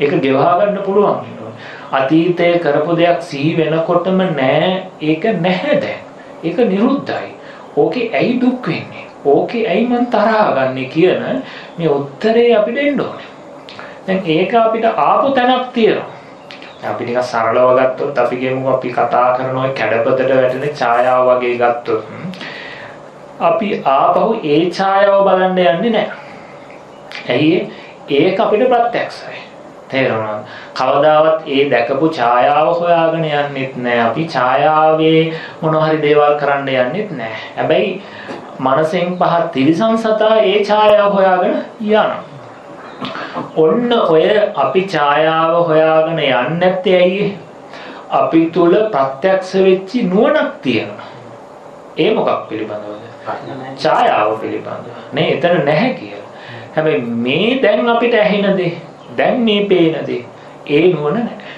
ඒක ගෙවා ගන්න පුළුවන් අතීතයේ කරපු දෙයක් සිහි වෙනකොටම නෑ ඒක නැහැ දැන්. ඒක නිරුද්ධයි. ඕකේ ඇයි දුක් වෙන්නේ? ඕකේ ඇයි මං තරහා ගන්නෙ කියන මේ උත්තරේ අපිට එන්න ඕනේ. දැන් ඒක අපිට ආපු තැනක් තියෙනවා. අපි නිකන් සරලව ගත්තොත් අපි කියමු අපි කතා කරන ওই කැඩපතට වැටෙන ඡායාව වගේ ගත්තොත් අපි ආපහු ඒ ඡායාව බලන්න යන්නේ නැහැ. ඇයි ඒක අපිට ප්‍රත්‍යක්ෂයි. තේරුණාද? කවදාවත් ඒ දැකපු ඡායාව හොයාගෙන යන්නෙත් නැහැ. අපි ඡායාවේ මොන හරි දේවල් කරන්න යන්නෙත් නැහැ. හැබැයි මනසෙන් පහ තිරිසන් සතා ඒ ඡායාව හොයාගෙන යනවා. ඔන්න ඔය අපි ඡායාව හොයාගෙන යන්නේ නැත්තේ ඇයි? අපි තුල ප්‍රත්‍යක්ෂ වෙච්චි නුවණක් තියෙනවා. ඒ මොකක් පිළිබඳවද? ඡායාව පිළිබඳව. නේ එතන නැහැ කියලා. හැබැයි මේ දැන් අපිට ඇහෙන දේ, දැන් මේ පේන දේ, ඒ නුවණ නැහැ.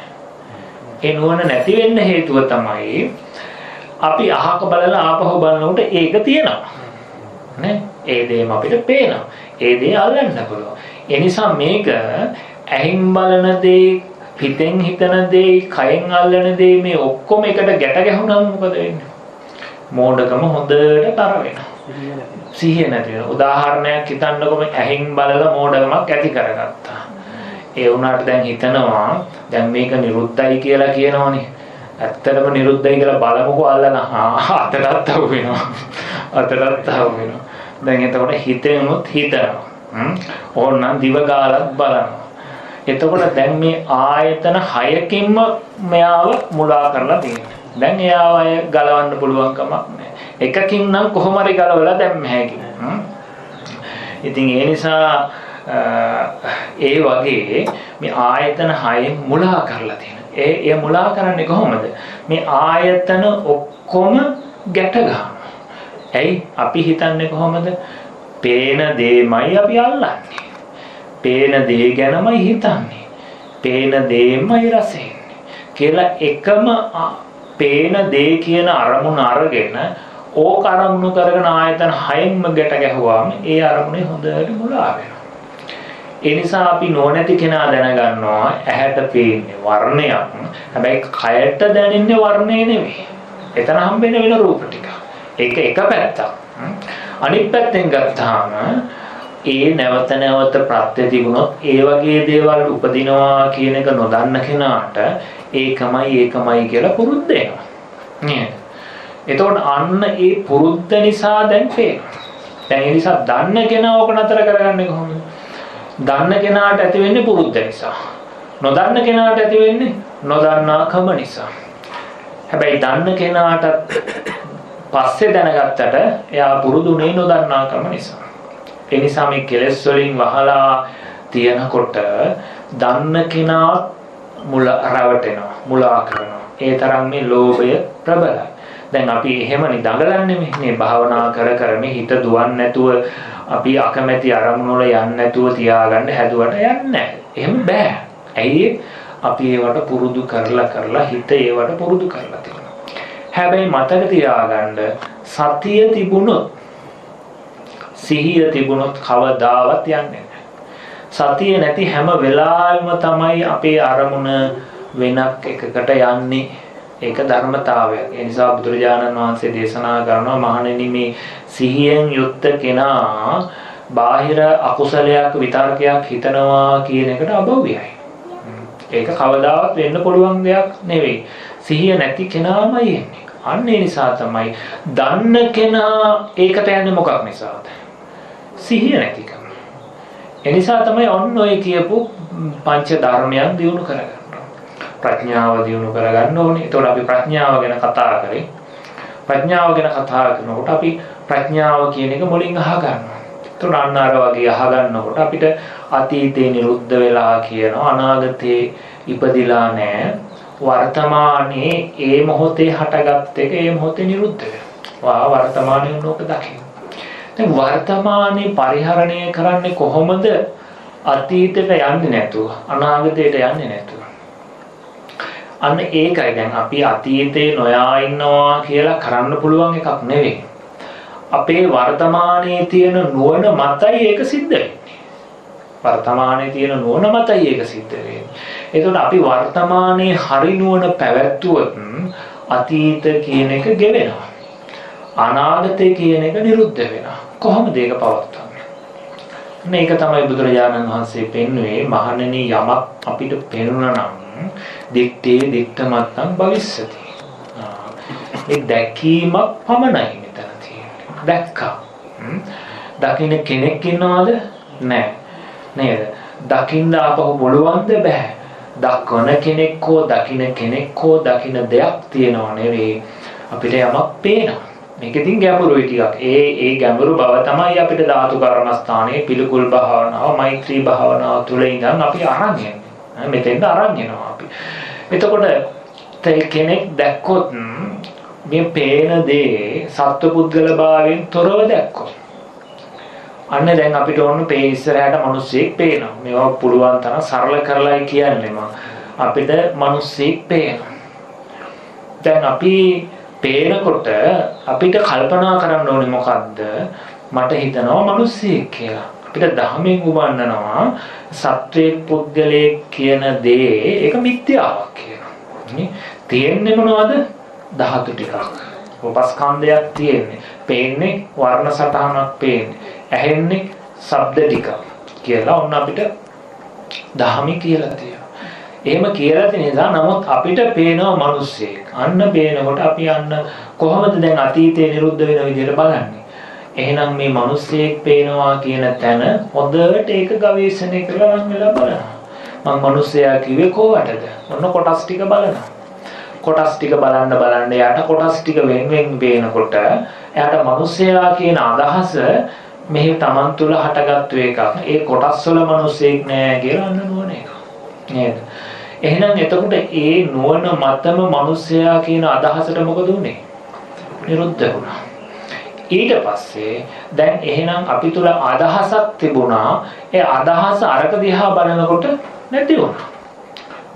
ඒ නුවණ නැති වෙන්න හේතුව තමයි අපි අහක බලලා ආපහු බලනකොට ඒක තියෙනවා. නේ? ඒ දේම අපිට පේනවා. ඒ දේ අල්ලන්න පුළුවන්. ඒ නිසා මේක ඇහින් බලන දේ, හිතෙන් හිතන දේ, කයෙන් අල්ලන දේ මේ ඔක්කොම එකට ගැට ගැහුනම මොකද වෙන්නේ? මෝඩකම හොඳට තර වෙනවා. සිහිය නැති වෙනවා. උදාහරණයක් හිතන්නකොම ඇහින් බලලා මෝඩකමක් ඇති කරගත්තා. ඒ වුණාට දැන් හිතනවා දැන් මේක නිරුද්ධයි කියලා කියනවනේ. ඇත්තටම නිරුද්ධයි කියලා බලමුකෝ අල්ලලා අතටත් අහු වෙනවා. අතටත් අහු වෙනවා. දැන් එතකොට හිතෙමුත් හිතනවා. ඕනනම් දිව ගාලක් බලනවා. එතකොට දැන් මේ ආයතන 6කින්ම මෙයාව මුලා කරලා තියෙනවා. දැන් එයාව අය ගලවන්න පුළුවන් කමක් නැහැ. එකකින් නම් කොහොම හරි ගලවලා දැම්ම හැකි. ඉතින් ඒ නිසා ඒ වගේ මේ ආයතන 6න් මුලා කරලා තියෙනවා. ඒ ඒ මුලා කරන්නේ කොහොමද? මේ ආයතන ඔක්කොම ගැට ගන්නවා. ඇයි අපි හිතන්නේ කොහොමද? පේන දේමයි අපි අල්ලන්නේ. පේන දේ ගැනමයි හිතන්නේ. පේන දේමයි රසෙන්නේ. කියලා එකම පේන දේ කියන අරමුණ අරගෙන ඕක අරමුණු කරගෙන ආයතන හයෙන්ම ගැට ගැහුවාම ඒ අරමුණේ හොඳට මුලා වෙනවා. ඒ නිසා අපි නොනැති කෙනා දැනගන්නවා ඇහැට පේන්නේ වර්ණයක්. හැබැයි කයට දැනෙන්නේ වර්ණේ නෙවෙයි. එතන හම්බෙන වෙන රූප ටික. ඒක එක පැත්තක්. අනිත් පැත්තෙන් ගත්තාම ඒ නැවත නැවත ප්‍රත්‍ය තිබුණොත් ඒ වගේ දේවල් උපදිනවා කියන එක නොදන්න කෙනාට ඒකමයි ඒකමයි කියලා පුරුද්ද වෙනවා. නේද? එතකොට අන්න ඒ පුරුද්ද නිසා දැන් පේනවා. දැන් ඒ නිසා දන්න කෙනා ඕක නතර කරගන්නේ කොහොමද? දන්න කෙනාට ඇති වෙන්නේ පුරුද්ද නිසා. නොදන්න කෙනාට ඇති වෙන්නේ නොදන්නාකම නිසා. හැබැයි දන්න කෙනාට පස්සේ දැනගත්තට එයා පුරුදුනේ නොදන්නාකම නිසා. ඒ නිසා මේ කෙලෙස් වලින් වහලා තියනකොට දන්න කෙනා මුල රවටෙනවා මුලා කරනවා. ඒ තරම් මේ ලෝභය ප්‍රබලයි. දැන් අපි එහෙමනේ දඟලන්නේ මේ භාවනා කර කර මේ හිත දුවන්නේ නැතුව අපි අකමැති අරමුණු වල යන්නේ නැතුව තියාගන්න හැදුවට යන්නේ නැහැ. එහෙම බෑ. ඇයි අපි ඒවට පුරුදු කරලා කරලා හිත ඒවට පුරුදු කරලා තියෙනවා. හැබැයි මතක තියාගන්න සතිය තිබුණොත් සිහිය තිබුණොත් කවදාවත් යන්නේ නැහැ. සතිය නැති හැම වෙලාවෙම තමයි අපේ අරමුණ වෙනක් එකකට යන්නේ. ඒක ධර්මතාවයක්. ඒ නිසා බුදුරජාණන් වහන්සේ දේශනා කරනවා මහණෙනි මේ සිහියෙන් යුක්ත කෙනා බාහිර අකුසලයක් විතර්කයක් හිතනවා කියන එකට අභව්‍යයි. ඒක කවදාවත් වෙන්න පුළුවන් දෙයක් නෙවෙයි. සිහිය නැති කෙනාමයි එන්නේ. අන්න ඒ නිසා තමයි දන්න කෙනා ඒකට යන්නේ මොකක් නිසාද? සිහිය නැතිකම. ඒ නිසා තමයි ඔන්න ඔය කියපු පංච ධර්මයන් දිනු කරගන්න. ප්‍රඥාව දියුණු කරගන්න ඕනේ. ඒතකොට අපි ප්‍රඥාව ගැන කතා කරේ. ප්‍රඥාව ගැන කතා කරනකොට අපි ප්‍රඥාව කියන එක මුලින් අහගන්නවා. ඒතකොට අන්න අර වගේ අහගන්නකොට අපිට අතීතේ නිරුද්ධ වෙලා කියනවා අනාගතේ ඉපදිලා නැහැ. වර්තමානයේ ඒ මොහොතේ හටගත් එක ඒ මොහොතේ නිරුද්ධ වෙනවා. වර්තමානයේ උනෝක දකින්න. දැන් වර්තමානයේ පරිහරණය කරන්නේ කොහොමද? අතීතයට යන්නේ නැතුව අනාගතයට යන්නේ නැතුව අන්න ඒකයි දැන් අපි අතීතේ නොයා ඉන්නවා කියලා කරන්න පුළුවන් එකක් නෙවෙයි. අපේ වර්තමානයේ තියෙන නුවණ මතයි ඒක සිද්ධ වෙන්නේ. වර්තමානයේ තියෙන නුවණ මතයි ඒක සිද්ධ වෙන්නේ. ඒතකොට අපි වර්තමානයේ හරි නුවණ පැවැත්වුවොත් අතීත කියන එක ගෙවෙනවා. අනාගතය කියන එක නිරුද්ධ වෙනවා. කොහොමද ඒක පවත්වන්නේ? මේක තමයි බුදුරජාණන් වහන්සේ පෙන්වුවේ මහණෙනි යමක් අපිට පෙනුණා නම් දික්ටේ දික්තමත්තං භවිස්සති. ඒ දැකීමක් පමණයි මෙතන තියෙන්නේ. දැක්කා. දකින්න කෙනෙක් ඉන්නවද? නැහැ. නේද? දකින්න ආපහු බලවන්ද බෑ. දක්වන කෙනෙක් හෝ දකින්න කෙනෙක් හෝ දකින්න දෙයක් තියෙනව නෙවෙයි. අපිට යමක් පේනවා. මේක ඉතින් ගැඹුරුයි ටිකක්. ඒ ඒ ගැඹුරු බව තමයි අපිට ධාතු කර්මස්ථානයේ පිළිකුල් භාවනාව, මෛත්‍රී භාවනාව තුල ඉඳන් අපි අරන් යන්නේ. මෙතෙන්ද අරන් යනවා අපි. එතකොට කෙනෙක් දැක්කොත් මේ පේන දේ සත්පුද්ගල භාවයෙන් තොරව දැක්කොත් අන්න දැන් අපිට ඕන පේ ඉස්සරහට මිනිස්සෙක් පේනවා. මේවා පුළුවන් තරම් සරල කරලායි කියන්නේ මම. අපිට මිනිස්සෙක් පේනවා. දැන් අපි පේනකොට අපිට කල්පනා කරන්න ඕනේ මොකද්ද? මට හිතනවා මිනිස්සෙක් කියලා. අපිට ධර්මයෙන් උගන්වනවා සත්වයේ පුද්ගලයේ කියන දේ ඒක මිත්‍යාවක් කියනවා. තියෙන්නේ මොනවද? ධාතු ටිකක්. උපස්කන්ධයක් තියෙන්නේ. පේන්නේ වර්ණ සටහනක් පේන්නේ. ඇහෙන්නේ ශබ්ද ටික කියලා ඔන්න අපිට ධහමි කියලා තියෙනවා. එහෙම කියලා තියෙන නිසා නමුත් අපිට පේනවා මිනිස්සෙක්. අන්න පේනකොට අපි අන්න කොහොමද දැන් අතීතේ නිරුද්ධ වෙන විදිහට බලන්නේ? එහෙනම් මේ මිනිස්සෙක් පේනවා කියන තැන හොඳට ඒක ගවේෂණය කරලා මම වෙලා බලනවා. මම මිනිස්සයා කිව්වේ කොහටද? ඔන්න කොටස් ටික බලනවා. කොටස් ටික බලන්න බලන්න යාට කොටස් ටික වෙන වෙන පේනකොට එයාට මිනිස්සයා කියන අදහස මෙහි Taman තුල හටගත්තු එකක්. ඒ කොටස් වල මිනිස්සෙක් නෑ කියලා අන්න නුවණ එක. නේද? එහෙනම් එතකොට ඒ නුවණ මතම මිනිස්සයා කියන අදහසට මොකද උනේ? නිරුද්ධ වුණා. ඊට පස්සේ දැන් එහෙනම් අපි තුල අදහසක් තිබුණා ඒ අදහස අරක දිහා බලනකොට නැති වුණා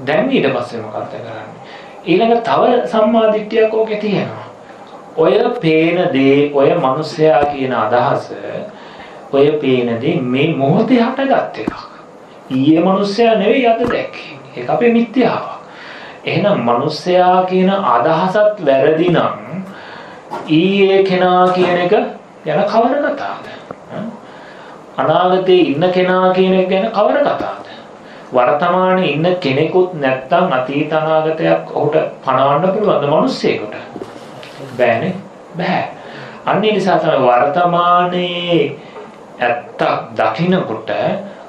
දැන් ඊට පස්සේ මොකක්ද කරන්නේ ඊළඟ තව සම්මාදිට්ඨියක් ඕකේ තියෙනවා ඔය පේන දේ ඔය මිනිසයා කියන අදහස ඔය පේන දේ මේ මොහොතේ හටගත් එකක් ඊයේ මිනිසයා නෙවෙයි අද දැක්කේ ඒක අපේ මිත්‍යාවක් එහෙනම් මිනිසයා කියන අදහසත් වැරදි නම් ඊයේ කෙනා කියන එක ගැන කවර කතාවද? අනාගතේ ඉන්න කෙනා කියන එක ගැන කවර කතාවද? වර්තමානයේ ඉන්න කෙනෙකුත් නැත්තම් අතීත අනාගතයක් ඔහුට පණවන්න පුළුවන්ද මිනිස්සෙකුට? බෑනේ. බෑ. අන්න ඒ නිසා තමයි වර්තමානයේ ඇත්ත දකින්නකොට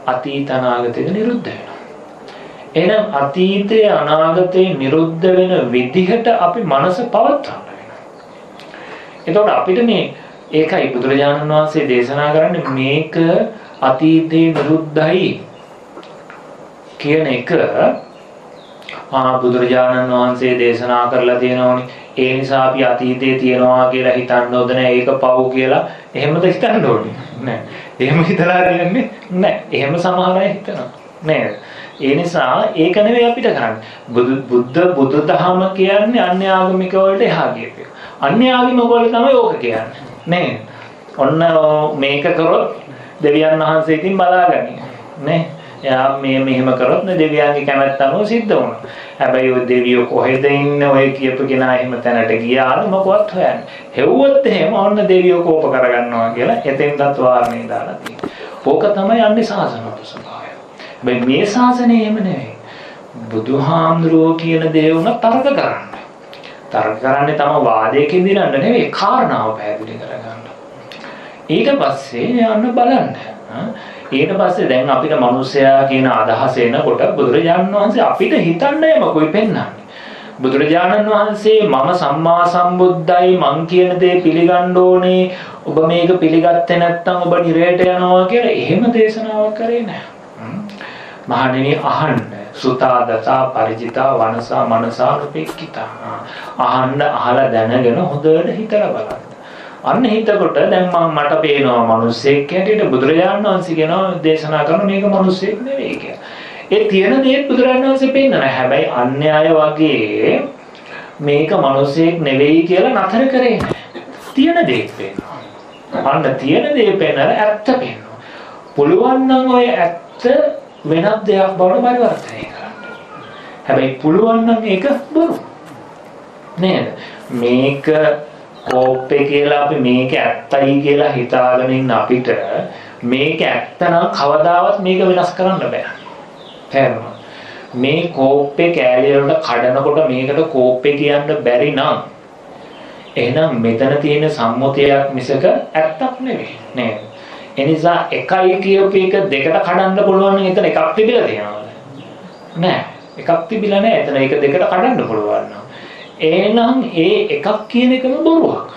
අතීත අනාගතේ නිරුද්ධ වෙනවා. එහෙනම් අතීතයේ අනාගතේ නිරුද්ධ වෙන විදිහට අපි මනස පවත්වා එතකොට අපිට මේ ඒකයි බුදුරජාණන් වහන්සේ දේශනා කරන්නේ මේක අතීතේ නිරුද්ධයි කියන එක. ආ බුදුරජාණන් වහන්සේ දේශනා කරලා තියෙනෝනේ ඒ නිසා අපි අතීතේ තියනවා කියලා හිතන්න ඕද නැහැ ඒක පව් කියලා එහෙමද හිතන්න ඕනේ? නෑ. එහෙම හිතලා දෙන්නේ නෑ එහෙම සමහර අය හිතනවා නේද ඒ නිසා ඒක නෙවෙයි අපිට කරන්නේ බුද්ධ බුදුදහම කියන්නේ අන්‍ය ආගමික වලට එහා ගියපේ අන්‍ය ආගම වල තමයි ඕක කියන්නේ. නේ. ඔන්න මේක කරොත් දෙවියන් වහන්සේ ඉතින් බලාගන්නේ. නේ. එයා මේ මෙහෙම කරොත් නේ දෙවියන්ගේ කැමැත්ත අනුව සිද්ධ වුණා. හැබැයි ඔය දෙවියෝ කොහෙද ඉන්නේ ඔය කියපු කෙනා එහෙම තැනට ගියාද මොකවත් හොයන්නේ. හෙව්වොත් එහෙම ඔන්න දෙවියෝ කෝප කරගන්නවා කියලා එතෙන්ටත් වාරණේ දාලා තියෙනවා. ඕක තමයි යන්නේ සාසනවල ස්වභාවය. හැබැයි මේ ශාසනය එහෙම නෙවෙයි. බුදුහාමුදුරුවෝ කියන දේ උන තර්ක කරන්න. තර්ක කරන්නේ තම වාදයකින් දිනන්න නෙවෙයි කාරණාව පැහැදිලි කරගන්න. ඊට පස්සේ යන්න බලන්න. ඊට පස්සේ දැන් අපිට මිනිසයා කියන අදහස එනකොට බුදුරජාණන් වහන්සේ අපිට හිතන්නේ මොකයි පෙන්වන්නේ. බුදුරජාණන් වහන්සේ මම සම්මා සම්බුද්දයි මං කියන දේ පිළිගන්න ඕනේ. ඔබ මේක පිළිගත්තේ නැත්නම් ඔබ නිරයට යනවා කියලා එහෙම දේශනාවක් කරේ නැහැ. මහණෙනි අහන්න. සුතා දතා පරිචිතා වනසා මනසා රුපෙක්කිතා අහන්න අහලා දැනගෙන හොඳට හිතලා බලන්න. අන්න හිතකොට දැන් මම මට පේනවා මිනිස්සෙක් හැටියට බුදුරජාණන් වහන්සේ කියනවා දේශනා කරන මේක මිනිස්සෙක් නෙවෙයි කියලා. ඒ තියෙන දේ බුදුරජාණන් වහන්සේ පෙන්නනවා. හැබැයි අන්‍යය වගේ මේක මිනිස්සෙක් නෙවෙයි කියලා නතර කරේ නැහැ. තියෙන දේ පෙන්නනවා. අන්න තියෙන දේ පෙන්නන ඇත්ත පෙන්නනවා. පුළුවන් නම් ඔය ඇත්ත වෙනත් දෙයක් බවට පරිවර්තනය කරන්න. හැබැයි පුළුවන් නම් ඒක බොරු. නේද? මේක කෝප්පේ කියලා අපි මේක ඇත්තයි කියලා හිතාගෙන ඉන්න අපිට මේක ඇත්ත නම් කවදාවත් මේක වෙනස් කරන්න බෑ. තේරුණා? මේ කෝප්පේ කෑලි වලට කඩනකොට මේකට කෝප්පේ කියන්න බැරි නම් එහෙනම් මෙතන තියෙන සම්මුතියක් මිසක ඇත්තක් නෙවෙයි නේද? එනිසා එකයි කියපු එක දෙකට කඩන්න පුළුවන් නම් එතන එකක් තිබිලා තියෙනවද? නෑ. එකක් තිබිලා නෑ. එතන එක දෙකට කඩන්න පුළුවන් නම්. එහෙනම් ඒ එකක් කියන එකම බොරුවක්.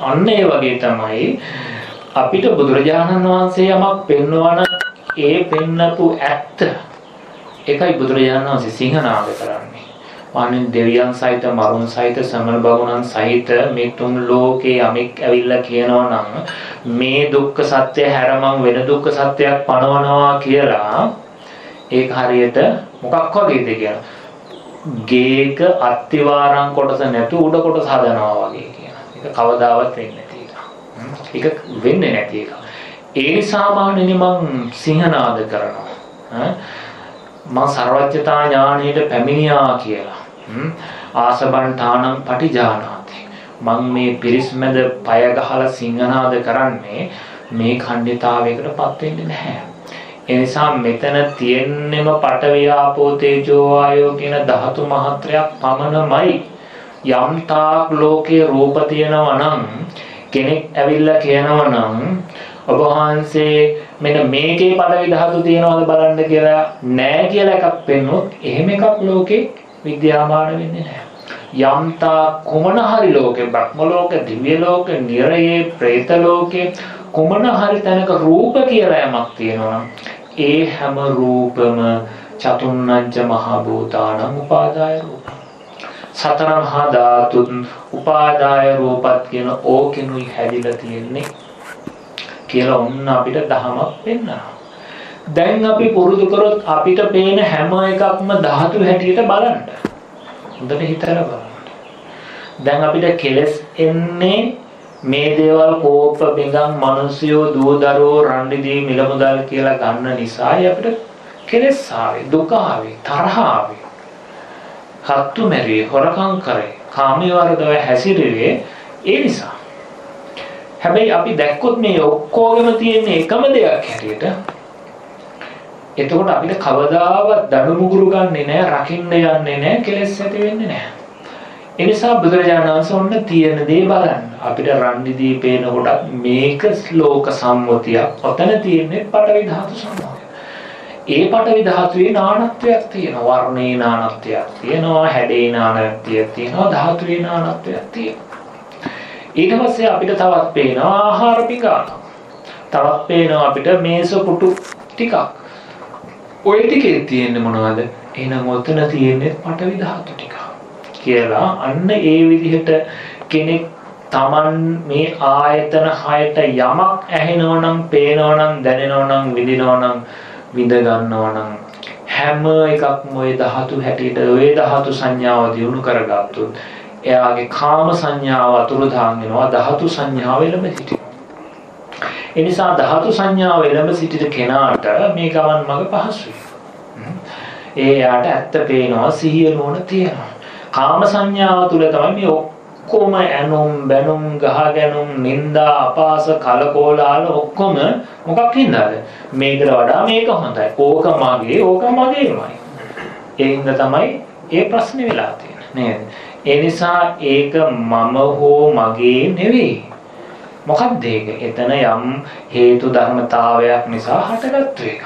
අන්න ඒ වගේ තමයි අපිට බුදුරජාණන් වහන්සේ යමක් පෙන්වන ඒ පෙන්නපු ඇත්ත එකයි බුදුරජාණන් වහන්සේ සිංහනාද කරන්නේ. අනින් දෙවියන් සහිත මරුන් සහිත සමන බවුණන් සහිත මේ තුන් ලෝකේ යමෙක් ඇවිල්ලා කියනවා නම් මේ දුක්ඛ සත්‍ය හැරමං වෙන දුක්ඛ සත්‍යයක් පනවනවා කියලා ඒක හරියට මොකක් වගේද කියලා ගේක අත්තිවාරම් කොටස නැතු උඩ කොටස හදනවා වගේ කියන. ඒක කවදාවත් වෙන්නේ නැති එක. ඒක වෙන්නේ නැති එක. ඒ සාමාන්‍යයෙන් මම සිංහනාද කරනවා. මම ਸਰවඥතා ඥාණයට පැමිණියා කියලා. ආසබන් තානම් පටිජානාති. මම මේ පිරිස්මැද පය ගහලා සිංහනාද කරන්නේ මේ ඛණ්ඩිතාවයකටපත් වෙන්නේ නැහැ. ඒ නිසා මෙතන තියෙන්නෙම පඨවි ආපෝ තේජෝ ආයෝ කියන ධාතු මහත්‍රයක් පමණමයි යම් තාක් ලෝකේ රූප තියෙනවා නම් කෙනෙක් ඇවිල්ලා කියනවා නම් ඔබ වහන්සේ මෙන්න මේකේ පළවි ධාතු තියෙනවද බලන්න කියලා නෑ කියලා එකක් පෙන්නොත් එහෙම එකක් ලෝකේ විද්‍යාමාන වෙන්නේ නැහැ. යම්තා කුමන හරි ලෝකේ බ්‍රහ්ම ලෝක දිව්‍ය ලෝක නිරයේ പ്രേත ලෝකේ කුමන හරි තැනක රූප කියලා යමක් තියෙනවා ඒ හැම රූපම චතුන්නජ්ජ මහ භූතානං උපාදාය රූප සතර මහා ධාතුන් උපාදාය රූපත් කියන ඕකිනුයි හැදිලා තියෙන්නේ කියලා ඔන්න අපිට දහමක් පෙන්වනවා දැන් අපි පුරුදු කරොත් අපිට පේන හැම එකක්ම ධාතු හැටියට බලන්න. හොඳට හිතලා බලන්න. දැන් අපිට කෙලස් එන්නේ මේ දේවල් කෝප බිඳන් මිනිසියෝ දුවදරෝ රණ්ඩිදී මිල මුදල් කියලා ගන්න නිසායි අපිට කෙලස් ආවේ දුක ආවේ තරහ ආවේ. හත්තු මෙරි හොරකම් කරේ කාමයේ වර්ධව හැසිරෙන්නේ ඒ නිසා. හැබැයි අපි දැක්කොත් මේ ඔක්කොගෙම තියෙන එකම දෙයක් හැටියට එතකොට අපිට කවදාවත් දඩු මුගුරු ගන්නෙ නෑ රකින්න යන්නේ නෑ කෙලෙස් ඇති වෙන්නේ නෑ. ඒ නිසා බුදුරජාණන් වහන්සේ ඔන්න තියෙන දේ බලන්න. අපිට රන්නිදී පේනකොට මේක ශ්ලෝක සම්මුතියක්. ඔතන තියෙන්නේ පටවි ධාතු සම්මුතිය. ඒ පටවි ධාතුවේ නානත්වයක් තියෙනවා. වර්ණේ නානත්වයක් තියෙනවා. හැඩේ නානත්වයක් තියෙනවා. ධාතුවේ නානත්වයක් තියෙනවා. ඊට පස්සේ අපිට තවත් පේනවා ආහාර පිඟාන. තවත් පේනවා අපිට මේස පුටු ටිකක්. ඔය ටිකේ තියෙන්නේ මොනවද? එහෙනම් ඔතන තියෙන්නේ පටවි ධාතු ටික. කියලා අන්න ඒ විදිහට කෙනෙක් Taman මේ ආයතන හයට යමක් ඇහෙනවා නම්, පේනවා නම්, දැනෙනවා නම්, විඳිනවා නම්, විඳ ගන්නවා නම් හැම එකක්ම ওই ධාතු හැටියට ওই ධාතු සංඥාව දිනු කරගත්තොත් එයාගේ කාම සංඥාව අතුරුදහන් වෙනවා ධාතු සංඥාව එළඹ සිටිනවා. ඒ නිසා ධාතු සංඥාව එළඹ සිටින කෙනාට මේ ගමන් මඟ පහසුයි. ඒ යාට ඇත්ත පේනවා සිහිය නුවණ තියෙනවා. කාම සංඥාව තුල තමයි මේ ඔක්කොම ඇනුම් බැනුම් ගහගැනුම් නිന്ദා අපාස කලකෝලාල ඔක්කොම මොකක් හින්දාද? මේකට වඩා මේක හොඳයි. ඕක මගේ ඕක මගේමයි. ඒ හින්දා තමයි ඒ ප්‍රශ්නේ වෙලා තියෙන්නේ. නේද? ඒ නිසා ඒක මම හෝ මගේ නෙවෙයි. මොකක්ද ඒක? එතන යම් හේතු ධර්මතාවයක් නිසා හටගත්තු එකක්.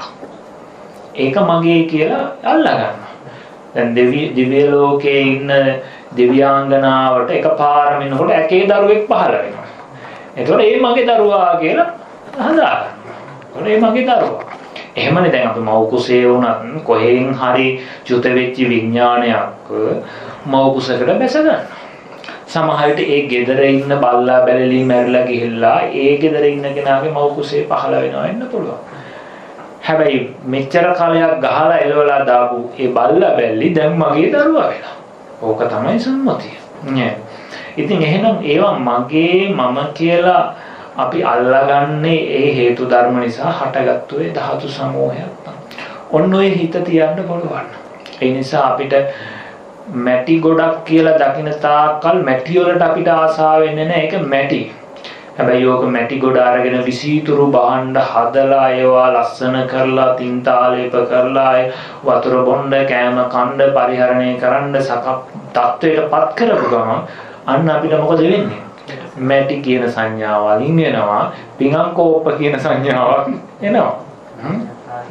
ඒක මගේ කියලා අල්ලා ගන්නවා දැන් දිව්‍ය ලෝකයේ ඉන්න දිව්‍යාංගනාවට එකපාරම එනකොට ඇකේ දරුවෙක් පහළ වෙනවා. එතකොට ඒ මගේ දරුවා කියලා හදා ගන්නවා. ඒ මගේ දරුවා. එහෙමනේ දැන් අපි මව් කුසේ වුණත් කොහෙන් හරි චුත වෙච්ච විඥානයක් මව් කුසකට බැස ගන්නවා. සමහර විට ඒ ගෙදර ඉන්න බල්ලා බැලලි මැරිලා ගිහිල්ලා ඒ ගෙදර ඉන්න කෙනාගේ මව් කුසේ පහළ වෙනවා වෙන්න පුළුවන්. හැබැයි මෙච්චර කාලයක් ගහලා එලවලා දාපු ඒ බල්ලා බැල්ලි දැන් මගේ දරුවා වෙනවා. ඕක තමයි සම්මතිය. නේ. ඉතින් එහෙනම් ඒවා මගේ මම කියලා අපි අල්ලාගන්නේ ඒ හේතු ධර්ම නිසා හටගත්තු ඒ ධාතු සමූහයක් තමයි. ඔන්න ඔය හිත තියන්න පුළුවන්. ඒ නිසා අපිට මැටි ගොඩක් කියලා දකින තාක්කල් මැටි වලට අපිට ආසාව වෙන්නේ නැහැ. ඒක මැටි. හැබැයි ඕක මැටි ගොඩ අරගෙන විසීතුරු බහන්න හදලා ඒවා ලස්සන කරලා තින්තාලේප කරලා වතුර බොන්න කෑම කණ්ඩ පරිහරණය කරන්න සකප් තත්වයට පත් කරපු ගමන් අන්න අපිට මොකද වෙන්නේ? මැටි කියන සංඥාව වලින් එනවා පිඟන් කෝප්ප කියන සංඥාවක් එනවා.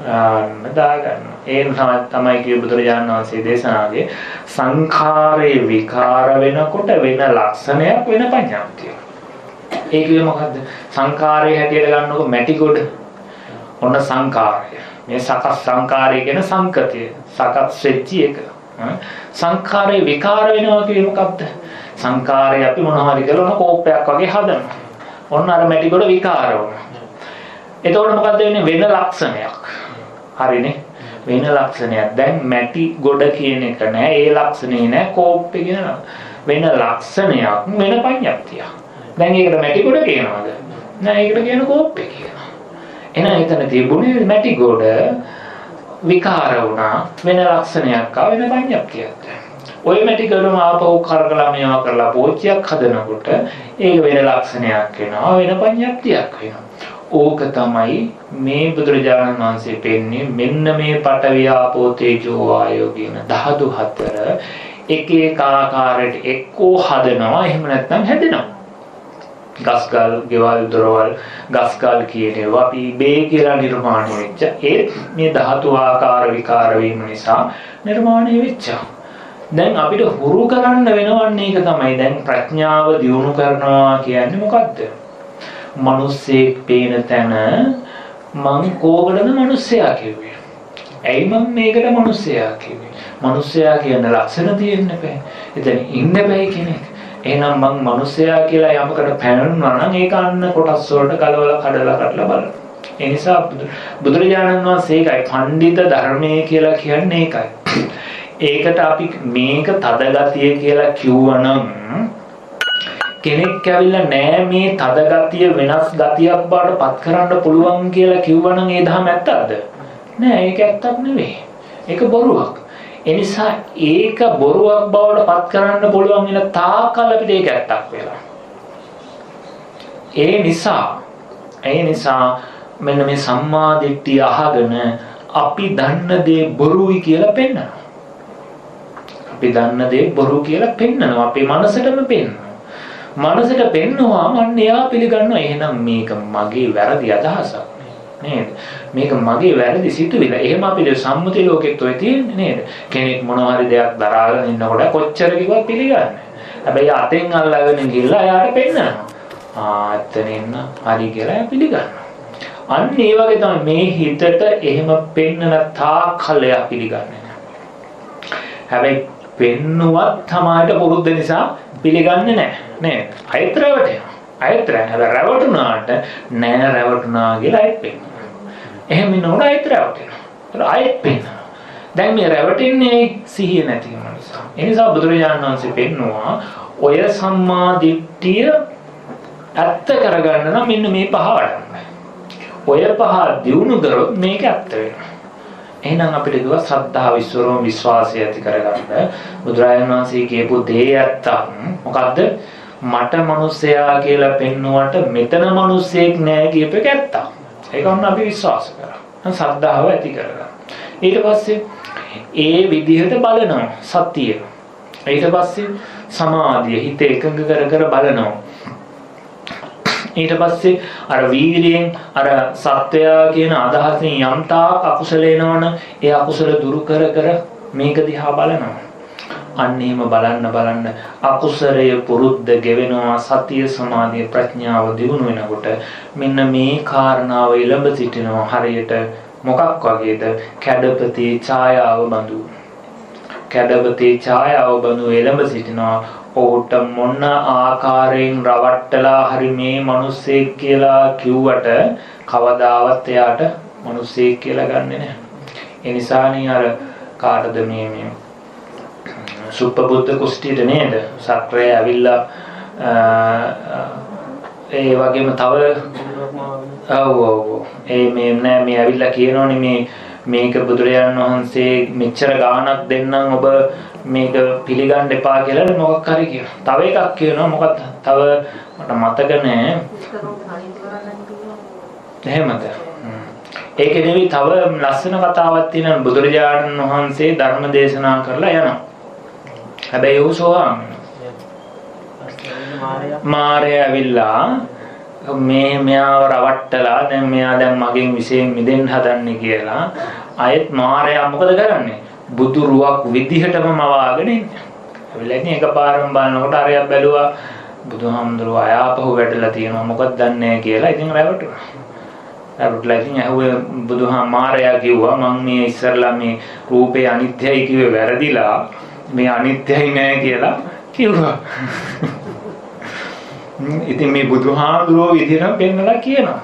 අන්න දාගන්න. ඒ තමයි තමයි කිය බුදුරජාණන් වහන්සේ දේශනාවේ සංඛාරේ විකාර වෙනකොට වෙන ලක්ෂණයක් වෙන පඤ්ඤාප්තිය ඒ කියේ මොකද්ද? සංකාරයේ හැටියට ගන්නකො මැටි ගොඩ. ඔන්න සංකාරය. මේ සකස් සංකාරය කියන සංකතිය. සකස් වෙච්ච එක. සංකාරයේ විකාර වෙනවා කියන්නේ මොකද්ද? සංකාරය අපි මොනවා හරි කරලා කෝපයක් වගේ හදනවා. ඔන්න අර මැටි ගොඩ විකාර වුණා. එතකොට මොකද්ද වෙන්නේ වෙන ලක්ෂණයක්. හරිනේ. වෙන ලක්ෂණයක්. දැන් මැටි ගොඩ කියන එක නෑ. ඒ ලක්ෂණේ නෑ කෝප්පේ කියන වෙන ලක්ෂණයක් වෙන පඤ්ඤප්තියක්. දැන් ඒකට මැටි ගොඩ කියනවාද? නෑ ඒකට කියන කෝප්පේ කියනවා. එහෙනම් එතන තිබුණේ මැටි ගොඩ විකාර වුණා වෙන ලක්ෂණයක් ආ වෙන පඤ්ඤප්තියක්. ඔය මැටි ගොඩම ආපහු කරකලා මේවා කරලා පෝච්චියක් හදනකොට ඒක වෙන ලක්ෂණයක් වෙනවා වෙන පඤ්ඤප්තියක් වෙනවා. ඕක තමයි මේ බුදුරජාණන් වහන්සේ පෙන්නේ මෙන්න මේ පඨවි ආපෝ තේජෝ වායෝ කියන ධාතු හතර එක එක ආකාරයට එක්කෝ හදනවා එහෙම නැත්නම් හැදෙනවා. ගස්ගල්, ගෙවල්, දොරවල්, ගස්ගල් කියන ඒවා අපි බේ කියලා නිර්මාණය වෙච්ච ඒ මේ ධාතු ආකාර විකාර වීම නිසා නිර්මාණය වෙච්චා. දැන් අපිට හුරු කරන්න වෙනවන්නේ ඒක තමයි. දැන් ප්‍රඥාව දියුණු කරනවා කියන්නේ මොකද්ද? මිනිස්සෙක් පේන තැන මං කෝකටද මිනිස්සයා කිව්වේ? ඇයි මම මේකට මිනිස්සයා කිව්වේ? මිනිස්සයා කියන ලක්ෂණ තියෙන්න බෑ. එතන ඉන්න බෑ කෙනෙක්. එහෙනම් මං මිනිසයා කියලා යමකට පැනනවා නම් ඒක අන්න කොටස් වලට ගලවලා කඩලා කඩලා බලන්න. ඒ නිසා බුදුරජාණන් වහන්සේ ඒකයි පඬිත ධර්මයේ කියලා කියන්නේ ඒකයි. ඒකට අපි මේක තද ගතිය කියලා කිව්වනම් කෙනෙක් ඇවිල්ලා නෑ මේ තද ගතිය වෙනස් ගතියක් බවට පත් කරන්න පුළුවන් කියලා කිව්වනම් ඒ දහම ඇත්තද? නෑ ඒක ඇත්තක් නෙවෙයි. ඒක බොරුවක්. එනිසා ඒක බොරුවක් බවට පත් කරන්න පුළුවන් වෙන තාකල් අපිට ඒක ඇත්තක් වෙලා. ඒ නිසා ඒ නිසා මෙන්න මේ සම්මා දිට්ඨිය අහගෙන අපි දන්න දේ බොරුයි කියලා පෙන්නනවා. අපි දන්න දේ බොරු කියලා පෙන්නනවා. අපේ මනසටම පෙන්නනවා. මනසට පෙන්නවා අන්න එයා පිළිගන්නවා එහෙනම් මේක මගේ වැරදි අදහසක්. නේද? මේක මගේ වැරදි සිතුවිල්ල. එහෙම අපිට සම්මුති ලෝකෙත් ඔය තියෙන්නේ නේද? කෙනෙක් මොනවා හරි දෙයක් දරාගෙන ඉන්නකොට කොච්චර කිව්වත් පිළිගන්නේ. හැබැයි අතෙන් අල්ලගෙන ගිහලා එයාට පෙන්නනවා. ආ එතන ඉන්න හරි කියලා පිළිගන්නවා. අන්න ඒ වගේ තමයි මේ හිතට එහෙම පෙන්නන තාක්කල් එයා පිළිගන්නේ නැහැ. හැබැයි පෙන්නුවත් තමයි පුරුද්ද නිසා පිළිගන්නේ නැහැ. නේද? අයත් රැවටෙනවා. අයත් රැවටුණාට නෑ රැවටුණා කියලා අයත් පෙන්නවා. එහෙම ඉන්නකොට ආයෙත් රැවටෙනවා. ආයෙත් පෙන්නවා. දැන් මේ රැවටෙන්නේ සිහිය නැතිකම නිසා. ඒ නිසා බුදුරජාණන් වහන්සේ පෙන්නවා ඔය සම්මා දිට්ඨිය ඇත්ත කරගන්න නම් මෙන්න මේ පහ වඩන්න. ඔය පහ දියුණු කරොත් මේක ඇත්ත වෙනවා. එහෙනම් අපිට දුව ශ්‍රද්ධාව විශ්වරෝම විශ්වාසය ඇති කරගන්න බුදුරජාණන් වහන්සේ කියපු දේ ඇත්තක් මොකද්ද? මට මිනිසයා කියලා පෙන්නුවට මෙතන මිනිසෙක් නෑ කියප එක ඇත්තක්. ඒක ඔන්න අපි විශ්වාස කරා. ශ්‍රද්ධාව ඇති කරගන්න. ඊට පස්සේ ඒ විදිහට බලනවා සතිය. ඊට පස්සේ සමාධිය හිත එකඟ කර කර බලනවා. ඊට පස්සේ අර වීරියෙන් අර සත්වයා කියන අදහසින් යම් තාක් අකුසල එනවනම් ඒ අකුසල දුරු කර කර මේක දිහා බලනවා. අන්න එහෙම බලන්න බලන්න අකුසලය පුරුද්ද ගෙවෙනවා සතිය සමාධිය ප්‍රඥාව දිනු වෙනකොට මෙන්න මේ කාරණාව ඉලඹ සිටිනවා. හරියට මොකක් වගේද? කැඩපතේ ඡායාව බඳු. කැඩපතේ ඡායාව බඳු එළඹ සිටිනවා. ඔහුට මොන ආකාරයෙන් රවට්ටලා හරි මේ මිනිස්සෙක් කියලා කිව්වට කවදාවත් එයාට මිනිස්සෙක් කියලා ගන්නෙ නැහැ. ඒ නිසානේ අර කාටද මේ මේ සුප්පබුද්ධ කුස්ටියට නේද? සක්‍රය ඇවිල්ලා ඒ වගේම තව ඔව් ඔව් ඒ මේ නෑ මේ ඇවිල්ලා කියනෝනේ මේ මේක බුදුරජාණන් වහන්සේ මෙච්චර ගාණක් දෙන්නම් ඔබ මේක පිළිගන්න එපා කියලා මොකක් හරි කියනවා. තව එකක් කියනවා මොකක්ද? තව මට මතක නෑ. එහෙමද? ඒක නෙවෙයි තව ලස්සන කතාවක් තියෙනවා බුදුරජාණන් වහන්සේ ධර්ම දේශනා කරලා යනවා. හැබැයි ਉਹ සෝවාන් මාරය ඇවිල්ලා මේ මෙයාව රවට්ටලා දැන් මෙයා දැන් මගෙන් විශේෂයෙන් මිදෙන්න හදන්නේ කියලා අයත් මාරයා මොකද කරන්නේ බුදු රුවක් විදිහටම මවාගෙන ඉන්නේ. ඇවිල්ලා ඉතින් එකපාරම බලනකොට අරයා බැලුවා බුදුහාමුදුරුවෝ අයාපහුව වැටලා තියෙනවා මොකක්ද දන්නේ කියලා ඉතින් රැවටුණා. රැවටලා ඉතින් ඇහුවේ බුදුහාම මාරයා කිව්වා මම මේ ඉස්සරලා මේ රූපේ අනිත්‍යයි කිව්වේ වැරදිලා මේ අනිත්‍යයි නෑ කියලා කිව්වා. [laughs] ඉතින් මේ බුදුහාමුදුරුවෝ විදිහට පෙන්නලා කියනවා.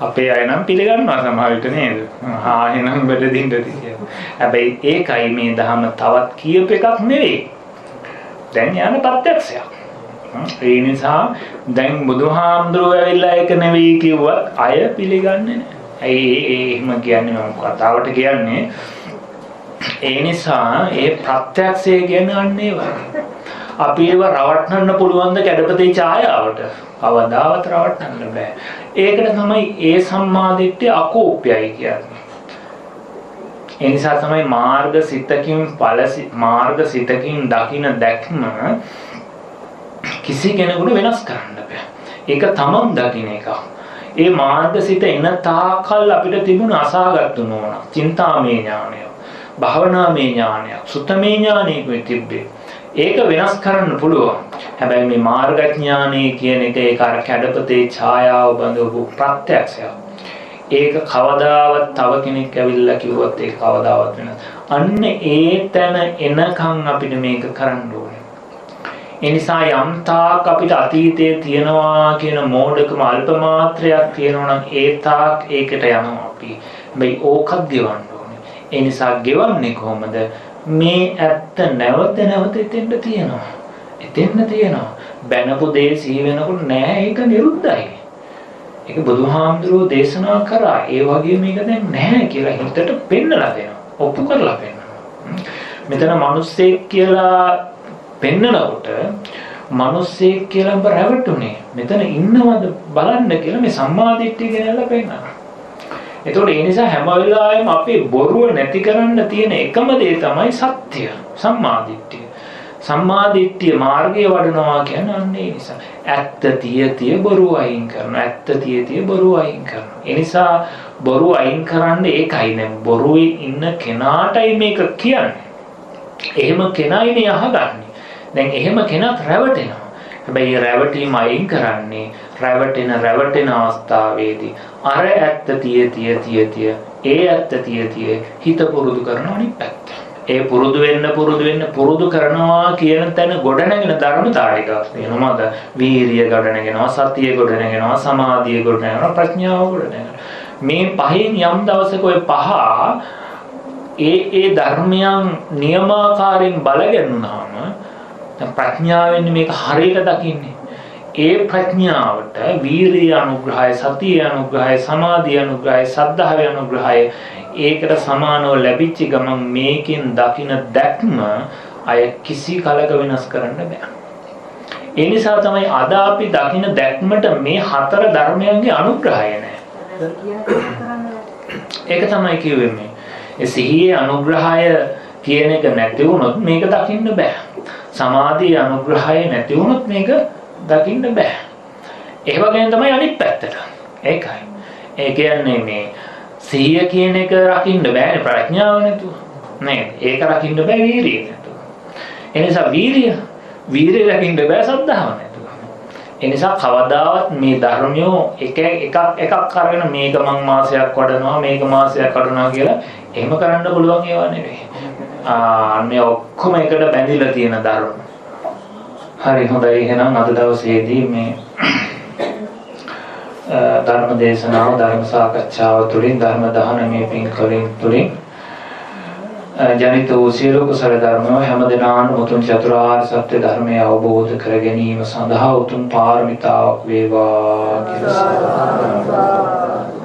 අපේ අය නම් පිළිගන්නවා සමහර විට නේද? ආ එහෙනම් කියලා. හැබැයි ඒකයි මේ ධහම තවත් කියප එකක් නෙවෙයි. දැන් යන ප්‍රත්‍යක්ෂයක්. ඒ නිසා දැන් බුදුහාමුදුරුවෝ ඇවිල්ලා ඒක නෙවෙයි කිව්වත් අය පිළිගන්නේ. ඇයි ඒ එහෙම කියන්නේ මම කතාවට කියන්නේ ඒ නිසා ඒ ප්‍රත්‍යක්ෂය කියන්නේ අන්නේ වගේ. අපි ඒව රවට්ටන්න පුළුවන් ද කැඩපතේ ඡායාවට? කවදාවත් රවට්ටන්න බෑ. ඒකට තමයි ඒ සම්මාදිට්ඨිය අකෝප්‍යයි කියන්නේ. ඒ නිසා තමයි මාර්ග සිතකින් ඵල මාර්ග සිතකින් දකින දැක්ම කිසි කෙනෙකුට වෙනස් කරන්න බෑ. ඒක තමන් දකින එක. ඒ මාර්ග සිත එන තාකල් අපිට තිබුණ අසාගත්තු නෝන, චින්තාමේ ඥානය, භාවනාමේ ඥානය, සුත්තමේ ඥානය තිබ්බේ. ඒක වෙනස් කරන්න පුළුවන්. හැබැයි මේ මාර්ගඥානය කියන එක ඒක අර කැඩපතේ ඡායාව බඳවපු ප්‍රත්‍යක්ෂයක්. ඒක කවදාවත් තව කෙනෙක් ඇවිල්ලා කිව්වොත් ඒක කවදාවත් වෙනස්. අන්න ඒ තැන එනකන් අපිට මේක කරන්න ඕනේ. ඒ නිසා යම් තාක් අපිට අතීතයේ තියනවා කියන මෝඩකම අල්ප මාත්‍රයක් තියෙනවා නම් ඒ තාක් ඒකට යනවා අපි. හැබැයි ඕකත් ගෙවන්න ඕනේ. ඒ නිසා ගෙවන්නේ කොහොමද? මේ ඇත්ත නැවත නැවත එතෙන්ට තියෙනවා. එතෙන්න තියෙනවා. බැනපු දේ සිහි වෙනකොට නෑ ඒක නිරුද්ධයි. ඒක බුදුහාමුදුරුවෝ දේශනා කරා. ඒ වගේ මේක දැන් නැහැ කියලා හිතට පෙන්නලා දෙනවා. ඔප්පු කරලා පෙන්නනවා. මෙතන මිනිස්සෙක් කියලා පෙන්නනකොට මිනිස්සෙක් කියලා ඔබ රැවටුනේ. මෙතන ඉන්නවද බලන්න කියලා මේ සම්මාදිට්ඨිය ගැනලා පෙන්නනවා. එතකොට ඒ නිසා හැම වෙලාවෙම අපි බොරුව නැති කරන්න තියෙන එකම දේ තමයි සත්‍ය සම්මාදිට්ඨිය. සම්මාදිට්ඨිය මාර්ගය වඩනවා කියන්නේ අන්න ඒ නිසා. ඇත්ත තිය තිය බොරුව අයින් කරනවා. ඇත්ත තිය තිය බොරුව අයින් කරනවා. ඒ නිසා බොරුව අයින් කරන්න ඒකයි නේ බොරුවේ ඉන්න කෙනාටයි මේක කියන්නේ. එහෙම කෙනයිනේ අහගන්නේ. දැන් එහෙම කෙනත් රැවටෙනවා. හැබැයි රැවටීම අයින් කරන්නේ රැවටෙන රැවටෙන අවස්ථාවේදී අර ඇත්ත තිය තිය තිය තිය ඒ ඇත්ත තිය තිය හිත පුරුදු කරන අනිත් පැත්ත. ඒ පුරුදු වෙන්න පුරුදු වෙන්න පුරුදු කරනවා කියන තැන ගොඩනැගෙන ධර්මතාව ටිකක් තියෙනවාද? වීරිය ගොඩනගෙනවා, සතිය ගොඩනගෙනවා, සමාධිය ගොඩනගෙනවා, ප්‍රඥාව ගොඩනගෙනවා. මේ පහෙන් යම් දවසක ඔය පහ ඒ ඒ ධර්මයන් නියමාකාරයෙන් බලගන්නාම දැන් ප්‍රඥාවෙන් මේක හරියට දකින්නේ. ඒ ප්‍රඥාවට වීරිය අනුග්‍රහය, සතිය අනුග්‍රහය, සමාධිය අනුග්‍රහය, සද්ධාවේ අනුග්‍රහය ඒකට සමානව ලැබිච්ච ගමන් මේකෙන් දකින දැක්ම අය කිසි කලක වෙනස් කරන්න බෑ. ඒ නිසා තමයි අද අපි දකින දැක්මට මේ හතර ධර්මයන්ගේ අනුග්‍රහය නැහැ. ඒක තමයි කිව්වේ මේ. ඒ සිහියේ අනුග්‍රහය කියන එක නැති වුණොත් මේක දකින්න බෑ. සමාධියේ අනුග්‍රහය නැති වුණොත් මේක දකින්න බෑ. ඒ වගේම තමයි අනිත් පැත්තට. ඒකයි. ඒ කියන්නේ මේ සිහිය කියන එක රකින්න බෑනේ ප්‍රඥාව නැතුව. නේද? ඒක රකින්න බෑ වීරිය නැතුව. ඒ නිසා වීරිය වීරිය රකින්න බෑ සද්ධාව නැතුව. ඒ නිසා කවදාවත් මේ ධර්මියෝ එක එකක් එකක් අරගෙන මේක මං මාසයක් වඩනවා මේක මාසයක් වඩනවා කියලා එහෙම කරන්න පුළුවන් ඒවා නෙවෙයි. ආ මේ ඔක්කොම එකට බැඳිලා තියෙන ධර්ම. හරි හොඳයි. එහෙනම් අද දවසේදී මේ ධර්ම දේශනාව ධර්ම සාකච්ඡාව තුළින් ධර්ම දහනමේ පින්කලින් තුළින් ජනිත වූ සියලු කුසල ධර්ම හැම දිනාම උතුම් චතුරාර්ය සත්‍ය ධර්මය අවබෝධ කර ගැනීම සඳහා උතුම් පාරමිතාවක් වේවා කියලා.